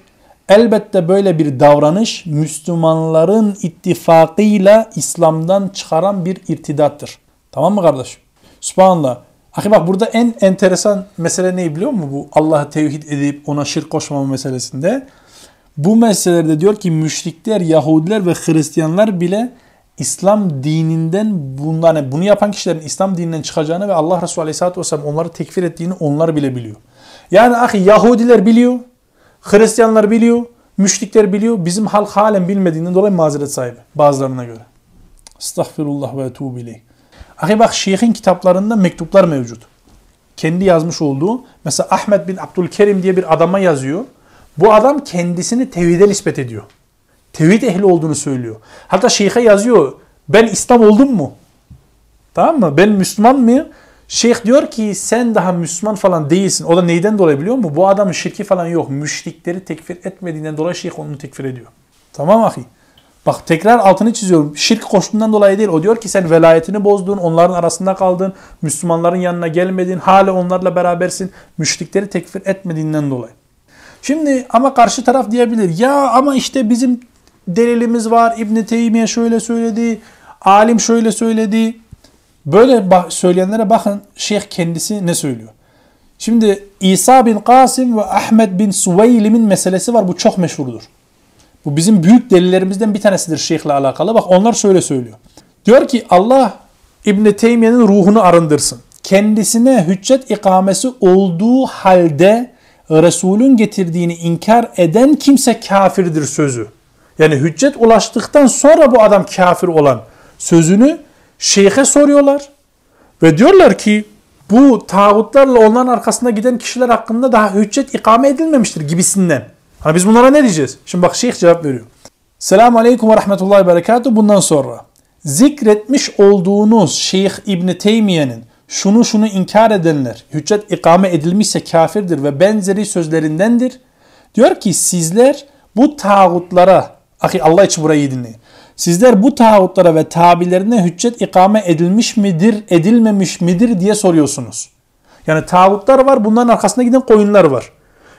Elbette böyle bir davranış Müslümanların ittifakıyla İslam'dan çıkaran bir irtidattır. Tamam mı kardeşim? Subhanallah. Ahi bak burada en enteresan mesele ne biliyor musun? Bu Allah'ı tevhid edip ona şirk koşmama meselesinde. Bu meselelerde diyor ki müşrikler, Yahudiler ve Hristiyanlar bile İslam dininden bundan, yani bunu yapan kişilerin İslam dininden çıkacağını ve Allah Resulü Aleyhisselatü Vesselam onları tekfir ettiğini onlar bile biliyor. Yani ahi Yahudiler biliyor, Hristiyanlar biliyor, müşrikler biliyor. Bizim halk halen bilmediğinden dolayı mazeret sahibi bazılarına göre. Estağfirullah ve etubu ileyh. Ahi bak şeyhin kitaplarında mektuplar mevcut. Kendi yazmış olduğu. Mesela Ahmet bin Abdülkerim diye bir adama yazıyor. Bu adam kendisini tevhide nispet ediyor. Tevhid ehli olduğunu söylüyor. Hatta şeyhe yazıyor. Ben İslam oldum mu? Tamam mı? Ben Müslüman mıyım? Şeyh diyor ki sen daha Müslüman falan değilsin. O da neyden dolayı biliyor musun? Bu adamın şirki falan yok. Müşrikleri tekfir etmediğinden dolayı şeyh onu tekfir ediyor. Tamam ahi. Bak tekrar altını çiziyorum. Şirk koştuğundan dolayı değil. O diyor ki sen velayetini bozdun, onların arasında kaldın, Müslümanların yanına gelmedin, hala onlarla berabersin. Müşrikleri tekfir etmediğinden dolayı. Şimdi ama karşı taraf diyebilir. Ya ama işte bizim delilimiz var. İbn Teymiye şöyle söyledi. Alim şöyle söyledi. Böyle söyleyenlere bakın şeyh kendisi ne söylüyor. Şimdi İsa bin Kasım ve Ahmet bin Suveylim'in meselesi var. Bu çok meşhurdur. Bu bizim büyük delillerimizden bir tanesidir şeyhle alakalı. Bak onlar şöyle söylüyor. Diyor ki Allah İbn Teymiye'nin ruhunu arındırsın. Kendisine hüccet ikamesi olduğu halde Resul'ün getirdiğini inkar eden kimse kafirdir sözü. Yani hüccet ulaştıktan sonra bu adam kafir olan sözünü şeyhe soruyorlar. Ve diyorlar ki bu tağutlarla onların arkasında giden kişiler hakkında daha hüccet ikame edilmemiştir gibisinden. Hani biz bunlara ne diyeceğiz? Şimdi bak şeyh cevap veriyor. Selamun Aleyküm ve Rahmetullahi ve Berekatuhu. Bundan sonra zikretmiş olduğunuz Şeyh İbni Teymiye'nin şunu şunu inkar edenler hüccet ikame edilmişse kafirdir ve benzeri sözlerindendir. Diyor ki sizler bu tağutlara, ahi Allah için burayı dinleyin. Sizler bu tağutlara ve tabilerine hüccet ikame edilmiş midir, edilmemiş midir diye soruyorsunuz. Yani tağutlar var, bunların arkasında giden koyunlar var.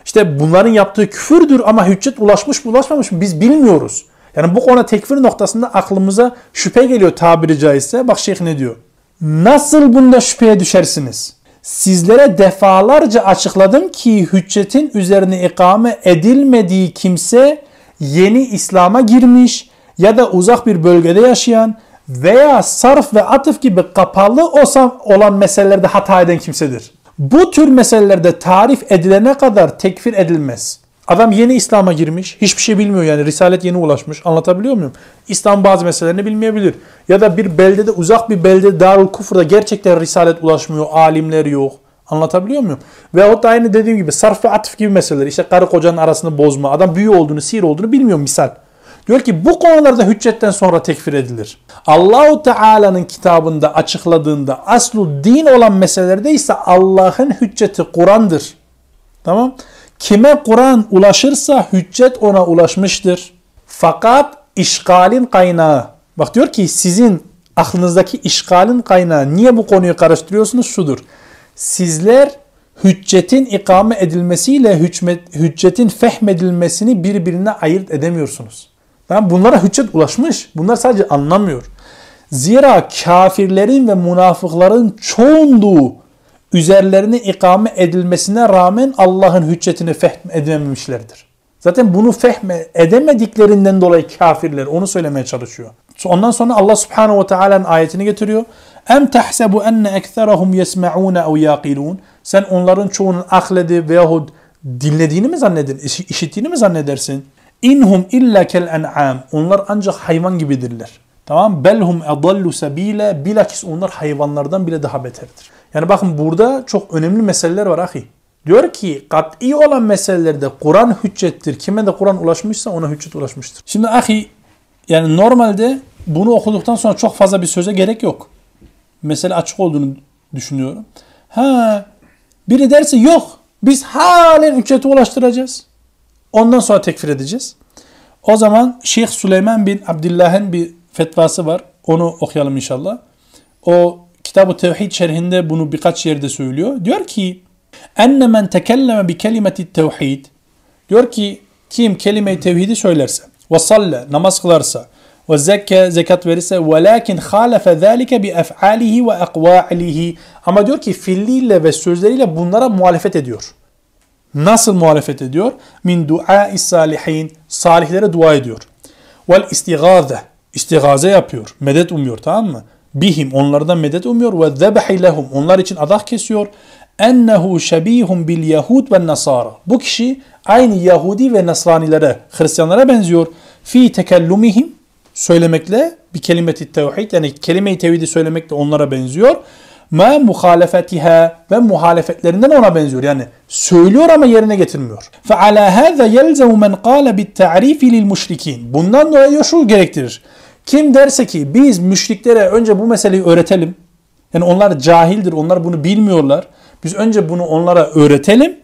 İşte bunların yaptığı küfürdür ama hüccet ulaşmış mı ulaşmamış mı biz bilmiyoruz. Yani bu konu tekfir noktasında aklımıza şüphe geliyor tabiri caizse. Bak şeyh ne diyor? Nasıl bunda şüpheye düşersiniz? Sizlere defalarca açıkladım ki hüccetin üzerine ikame edilmediği kimse yeni İslam'a girmiş ya da uzak bir bölgede yaşayan veya sarf ve atıf gibi kapalı olan meselelerde hata eden kimsedir. Bu tür meselelerde tarif edilene kadar tekfir edilmez. Adam yeni İslam'a girmiş. Hiçbir şey bilmiyor yani. Risalet yeni ulaşmış. Anlatabiliyor muyum? İslam bazı meselelerini bilmeyebilir. Ya da bir beldede uzak bir belde Darul Kufr'da gerçekten Risalet ulaşmıyor. Alimler yok. Anlatabiliyor muyum? Veyahut da aynı dediğim gibi sarf ve atıf gibi meseleler. İşte karı kocanın arasını bozma. Adam büyü olduğunu, sihir olduğunu bilmiyor misal. Diyor ki bu konularda hüccetten sonra tekfir edilir. Allahu Teala'nın kitabında açıkladığında aslu din olan meselelerde ise Allah'ın hücceti Kur'an'dır. Tamam? Kime Kur'an ulaşırsa hüccet ona ulaşmıştır. Fakat işgalin kaynağı. Bak diyor ki sizin aklınızdaki işgalin kaynağı niye bu konuyu karıştırıyorsunuz? Şudur. Sizler hüccetin ikame edilmesiyle hüccetin fehmedilmesini birbirine ayırt edemiyorsunuz. Yani bunlara hüccet ulaşmış. Bunlar sadece anlamıyor. Zira kafirlerin ve münafıkların çoğunluğu üzerlerine ikame edilmesine rağmen Allah'ın hüccetini fehm edememişlerdir. Zaten bunu fehme edemediklerinden dolayı kafirler onu söylemeye çalışıyor. Ondan sonra Allah Subhanahu ve Taala'nın ayetini getiriyor. Em tahsebu enne ekserahum yesma'un ev yaqilun. Sen onların çoğunun akledip veyahut dinlediğini mi zannedin, işittiğini mi zannedersin? İnhum illa kel en'am. Onlar ancak hayvan gibidirler. Tamam? Belhum edallu sebile. Bilakis onlar hayvanlardan bile daha beterdir. Yani bakın burada çok önemli meseleler var ahi. Diyor ki kat'i olan meselelerde Kur'an hüccettir. Kime de Kur'an ulaşmışsa ona hüccet ulaşmıştır. Şimdi ahi yani normalde bunu okuduktan sonra çok fazla bir söze gerek yok. Mesele açık olduğunu düşünüyorum. Ha biri derse yok biz halen hüccete ulaştıracağız. Ondan sonra tekfir edeceğiz. O zaman Şeyh Süleyman bin Abdullah'ın bir fetvası var. Onu okuyalım inşallah. O Kitab-ı Tevhid şerhinde bunu birkaç yerde söylüyor. Diyor ki enne men tekelleme bi kelimeti tevhid diyor ki kim kelime-i tevhidi söylerse ve salle namaz kılarsa ve zekke zekat verirse ve lakin halefe zalike bi ef'alihi ve ekvalihi ama diyor ki fiiliyle ve sözleriyle bunlara muhalefet ediyor. Nasıl muhalefet ediyor? Min du'a salihin salihlere dua ediyor. Vel istigaze istigaze yapıyor. Medet umuyor tamam mı? Bihim onlardan medet umuyor ve zebehi lehum onlar için adak kesiyor. Ennehu şebihun bil Yahud ve Nasara. Bu kişi aynı Yahudi ve Nasranilere, Hristiyanlara benziyor. Fi tekellumihim söylemekle bir kelimeti tevhid yani kelime-i tevhidi söylemekle onlara benziyor. Ma muhalefetiha ve muhalefetlerinden ona benziyor. Yani söylüyor ama yerine getirmiyor. Fe ala hâze yelzemu men qâle bit ta'rifi lil müşrikin. Bundan dolayı şu gerektirir. Kim derse ki biz müşriklere önce bu meseleyi öğretelim. Yani onlar cahildir, onlar bunu bilmiyorlar. Biz önce bunu onlara öğretelim.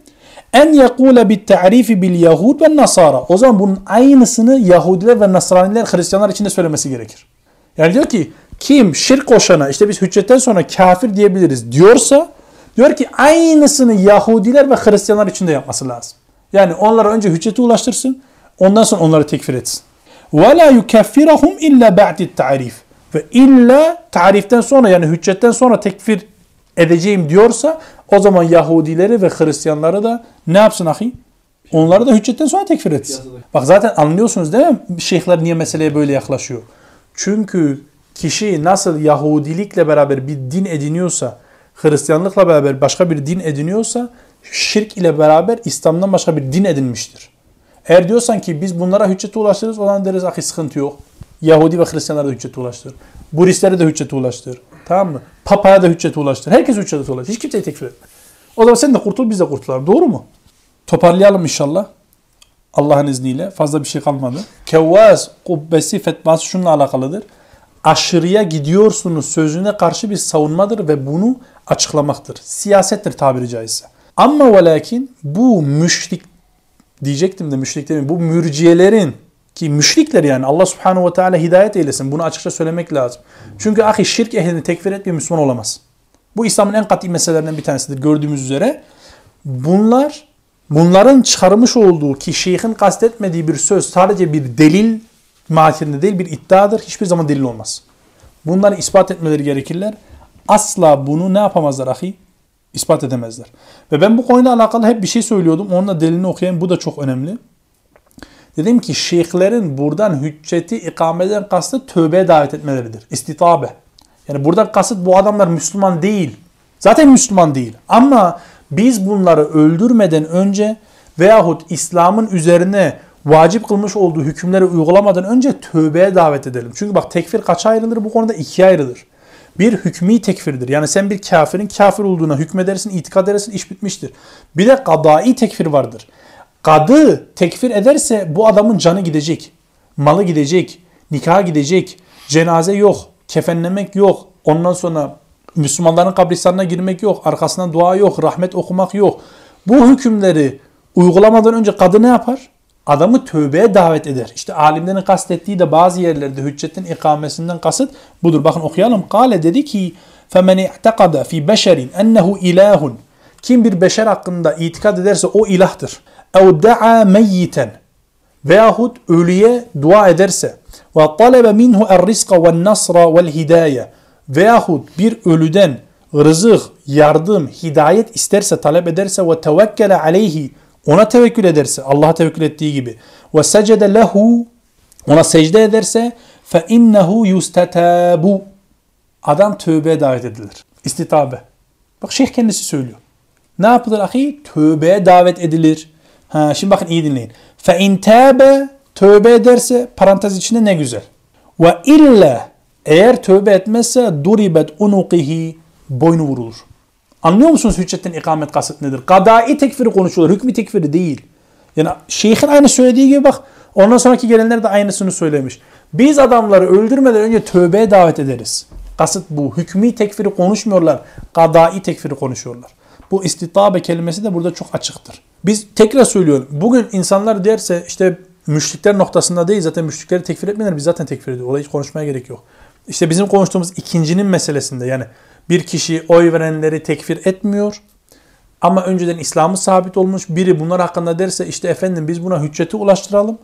En yekule bit ta'rifi bil Yahud ve Nasara. O zaman bunun aynısını Yahudiler ve Nasraniler, Hristiyanlar için de söylemesi gerekir. Yani diyor ki kim şirk koşana işte biz hüccetten sonra kafir diyebiliriz diyorsa diyor ki aynısını Yahudiler ve Hristiyanlar için de yapması lazım. Yani onlara önce hücceti ulaştırsın ondan sonra onları tekfir etsin. Ve la yukeffirahum illa ba'di tarif. Ve illa tariften sonra yani hüccetten sonra tekfir edeceğim diyorsa o zaman Yahudileri ve Hristiyanları da ne yapsın ahi? Onları da hüccetten sonra tekfir etsin. Bak zaten anlıyorsunuz değil mi? Şeyhler niye meseleye böyle yaklaşıyor? Çünkü kişi nasıl Yahudilikle beraber bir din ediniyorsa, Hristiyanlıkla beraber başka bir din ediniyorsa, şirk ile beraber İslam'dan başka bir din edinmiştir. Eğer diyorsan ki biz bunlara hüccete ulaştırırız, o zaman deriz ahi sıkıntı yok. Yahudi ve Hristiyanlara da hüccete ulaştır. Budistlere de hüccete ulaştır. Tamam mı? Papaya da hüccete ulaştır. Herkes hüccete ulaştır. Hiç kimseyi tekfir etme. O zaman sen de kurtul biz de kurtulalım. Doğru mu? Toparlayalım inşallah. Allah'ın izniyle. Fazla bir şey kalmadı. Kevvaz kubbesi fetvası şununla alakalıdır. Aşırıya gidiyorsunuz sözüne karşı bir savunmadır ve bunu açıklamaktır. Siyasettir tabiri caizse. Ama ve lakin bu müşrik diyecektim de müşrik demeyeyim. Bu mürciyelerin ki müşrikler yani Allah subhanahu ve teala hidayet eylesin. Bunu açıkça söylemek lazım. Çünkü ahi şirk ehlini tekfir etmeyen Müslüman olamaz. Bu İslam'ın en kat'i meselelerinden bir tanesidir gördüğümüz üzere. Bunlar bunların çıkarmış olduğu ki şeyhin kastetmediği bir söz sadece bir delil mahiyetinde değil bir iddiadır. Hiçbir zaman delil olmaz. Bunları ispat etmeleri gerekirler. Asla bunu ne yapamazlar ahi? İspat edemezler. Ve ben bu konuyla alakalı hep bir şey söylüyordum. Onunla delilini okuyayım. Bu da çok önemli. Dedim ki şeyhlerin buradan hücceti ikameden kastı tövbeye davet etmeleridir. İstitabe. Yani buradan kasıt bu adamlar Müslüman değil. Zaten Müslüman değil. Ama biz bunları öldürmeden önce veyahut İslam'ın üzerine vacip kılmış olduğu hükümleri uygulamadan önce tövbeye davet edelim. Çünkü bak tekfir kaça ayrılır? Bu konuda ikiye ayrılır. Bir hükmü tekfirdir. Yani sen bir kafirin kafir olduğuna hükmedersin, itikad edersin, iş bitmiştir. Bir de kadai tekfir vardır. Kadı tekfir ederse bu adamın canı gidecek. Malı gidecek. Nikah gidecek. Cenaze yok. Kefenlemek yok. Ondan sonra Müslümanların kabristanına girmek yok. Arkasından dua yok. Rahmet okumak yok. Bu hükümleri uygulamadan önce kadı ne yapar? Adamı tövbeye davet eder. İşte alimlerin kastettiği de bazı yerlerde hüccetin ikamesinden kasıt budur. Bakın okuyalım. Kale dedi ki فَمَنْ اِعْتَقَدَ فِي بَشَرٍ اَنَّهُ اِلَٰهٌ Kim bir beşer hakkında itikad ederse o ilahtır. اَوْ دَعَى مَيِّتًا Veyahut ölüye dua ederse ve talebe minhu er-rizqa ve nasra vel hidaye veyahut bir ölüden rızık, yardım, hidayet isterse, talep ederse ve tevekkele aleyhi ona tevekkül ederse, Allah'a tevekkül ettiği gibi ve secede lehu ona secde ederse fe innehu yustetabu adam tövbeye davet edilir. İstitabe. Bak şeyh kendisi söylüyor. Ne yapılır ahi? Tövbeye davet edilir. Ha, şimdi bakın iyi dinleyin. Fe in tabe tövbe ederse parantez içinde ne güzel. Ve illa eğer tövbe etmezse duribet unukihi boynu vurulur. Anlıyor musunuz hüccetten ikamet kasıt nedir? Kadai tekfiri konuşuyorlar. Hükmü tekfiri değil. Yani şeyhin aynı söylediği gibi bak ondan sonraki gelenler de aynısını söylemiş. Biz adamları öldürmeden önce tövbeye davet ederiz. Kasıt bu. Hükmü tekfiri konuşmuyorlar. Kadai tekfiri konuşuyorlar. Bu istitabe kelimesi de burada çok açıktır. Biz tekrar söylüyorum. Bugün insanlar derse işte müşrikler noktasında değil zaten müşrikleri tekfir etmeyenler biz zaten tekfir ediyor. Olayı hiç konuşmaya gerek yok. İşte bizim konuştuğumuz ikincinin meselesinde yani bir kişi oy verenleri tekfir etmiyor. Ama önceden İslam'ı sabit olmuş biri bunlar hakkında derse işte efendim biz buna hücceti ulaştıralım.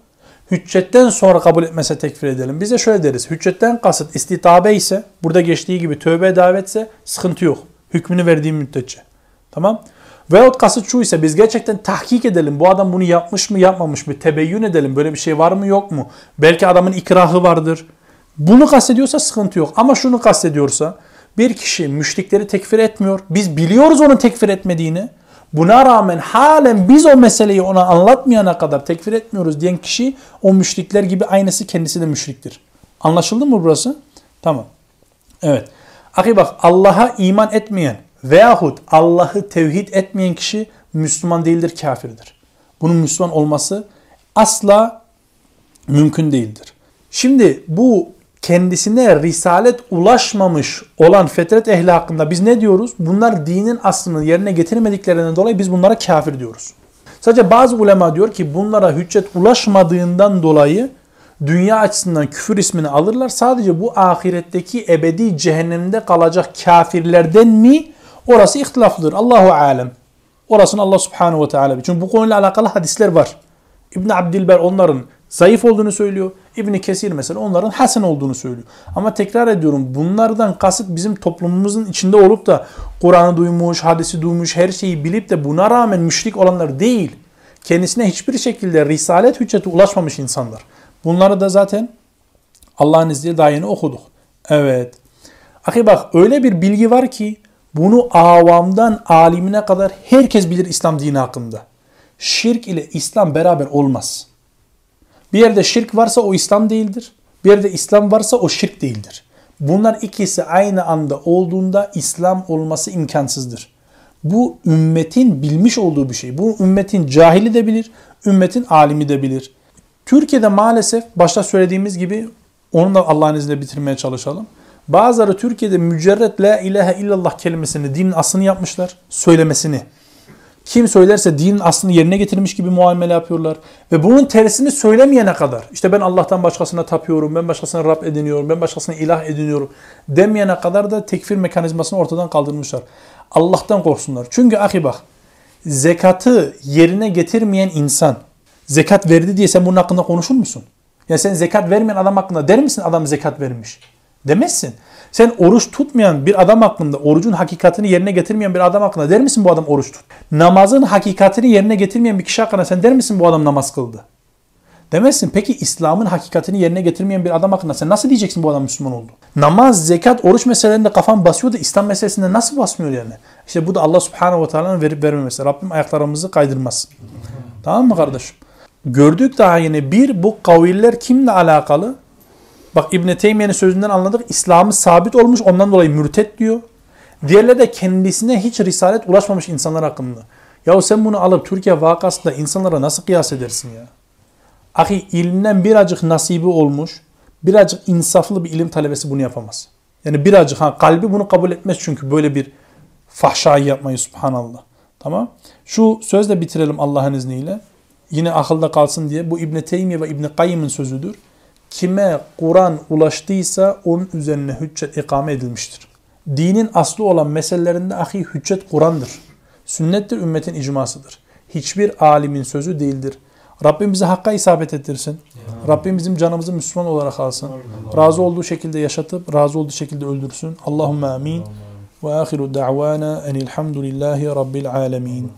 Hüccetten sonra kabul etmese tekfir edelim. Biz de şöyle deriz. Hüccetten kasıt istitabe ise burada geçtiği gibi tövbe davetse sıkıntı yok. Hükmünü verdiğim müddetçe. Tamam. Veyahut kasıt şu ise biz gerçekten tahkik edelim. Bu adam bunu yapmış mı yapmamış mı? Tebeyyün edelim. Böyle bir şey var mı yok mu? Belki adamın ikrahı vardır. Bunu kastediyorsa sıkıntı yok. Ama şunu kastediyorsa bir kişi müşrikleri tekfir etmiyor. Biz biliyoruz onun tekfir etmediğini. Buna rağmen halen biz o meseleyi ona anlatmayana kadar tekfir etmiyoruz diyen kişi o müşrikler gibi aynısı kendisi de müşriktir. Anlaşıldı mı burası? Tamam. Evet. Akı bak Allah'a iman etmeyen veyahut Allah'ı tevhid etmeyen kişi Müslüman değildir, kafirdir. Bunun Müslüman olması asla mümkün değildir. Şimdi bu kendisine risalet ulaşmamış olan fetret ehli hakkında biz ne diyoruz? Bunlar dinin aslını yerine getirmediklerinden dolayı biz bunlara kafir diyoruz. Sadece bazı ulema diyor ki bunlara hüccet ulaşmadığından dolayı dünya açısından küfür ismini alırlar. Sadece bu ahiretteki ebedi cehennemde kalacak kafirlerden mi? Orası ihtilaflıdır. Allahu alem. Orasını Allah subhanahu ve teala. Çünkü bu konuyla alakalı hadisler var. İbn Abdilber onların zayıf olduğunu söylüyor. İbn Kesir mesela onların hasen olduğunu söylüyor. Ama tekrar ediyorum bunlardan kasıt bizim toplumumuzun içinde olup da Kur'an'ı duymuş, hadisi duymuş, her şeyi bilip de buna rağmen müşrik olanlar değil. kendisine hiçbir şekilde risalet hücceti ulaşmamış insanlar. Bunları da zaten Allah'ın izniyle daha yeni okuduk. Evet. Ahi bak öyle bir bilgi var ki bunu avamdan alimine kadar herkes bilir İslam dini hakkında. Şirk ile İslam beraber olmaz. Bir yerde şirk varsa o İslam değildir. Bir yerde İslam varsa o şirk değildir. Bunlar ikisi aynı anda olduğunda İslam olması imkansızdır. Bu ümmetin bilmiş olduğu bir şey. Bu ümmetin cahili de bilir, ümmetin alimi de bilir. Türkiye'de maalesef başta söylediğimiz gibi onu da Allah'ın izniyle bitirmeye çalışalım. Bazıları Türkiye'de mücerret la ilahe illallah kelimesini dinin aslını yapmışlar. Söylemesini. Kim söylerse dinin aslını yerine getirmiş gibi muamele yapıyorlar. Ve bunun tersini söylemeyene kadar işte ben Allah'tan başkasına tapıyorum, ben başkasına Rab ediniyorum, ben başkasına ilah ediniyorum demeyene kadar da tekfir mekanizmasını ortadan kaldırmışlar. Allah'tan korksunlar. Çünkü ahi bak zekatı yerine getirmeyen insan zekat verdi diye sen bunun hakkında konuşur musun? Ya sen zekat vermeyen adam hakkında der misin adam zekat vermiş? Demezsin. Sen oruç tutmayan bir adam hakkında, orucun hakikatini yerine getirmeyen bir adam hakkında der misin bu adam oruç tut? Namazın hakikatini yerine getirmeyen bir kişi hakkında sen der misin bu adam namaz kıldı? Demezsin. Peki İslam'ın hakikatini yerine getirmeyen bir adam hakkında sen nasıl diyeceksin bu adam Müslüman oldu? Namaz, zekat, oruç meselelerinde kafan basıyor da İslam meselesinde nasıl basmıyor yani? İşte bu da Allah Subhanahu ve Teala'nın verip vermemesi. Rabbim ayaklarımızı kaydırmaz. Tamam mı kardeşim? Gördük daha yine bir bu kaviller kimle alakalı? Bak İbn Teymiye'nin sözünden anladık. İslam'ı sabit olmuş ondan dolayı mürtet diyor. Diğerleri de kendisine hiç risalet ulaşmamış insanlar hakkında. Ya sen bunu alıp Türkiye vakasında insanlara nasıl kıyas edersin ya? Ahi ilimden birazcık nasibi olmuş, birazcık insaflı bir ilim talebesi bunu yapamaz. Yani birazcık ha kalbi bunu kabul etmez çünkü böyle bir fahşayı yapmayı subhanallah. Tamam. Şu sözle bitirelim Allah'ın izniyle. Yine akılda kalsın diye bu İbn Teymiye ve İbn Kayyim'in sözüdür. Kime Kur'an ulaştıysa onun üzerine hüccet ikame edilmiştir. Dinin aslı olan meselelerinde ahi hüccet Kur'an'dır. Sünnettir, ümmetin icmasıdır. Hiçbir alimin sözü değildir. Rabbim bize hakka isabet ettirsin. Ya. Rabbim bizim canımızı Müslüman olarak alsın. Razı olduğu şekilde yaşatıp, razı olduğu şekilde öldürsün. Allahümme amin. Ve ahiru da'vana enilhamdülillahi rabbil alemin.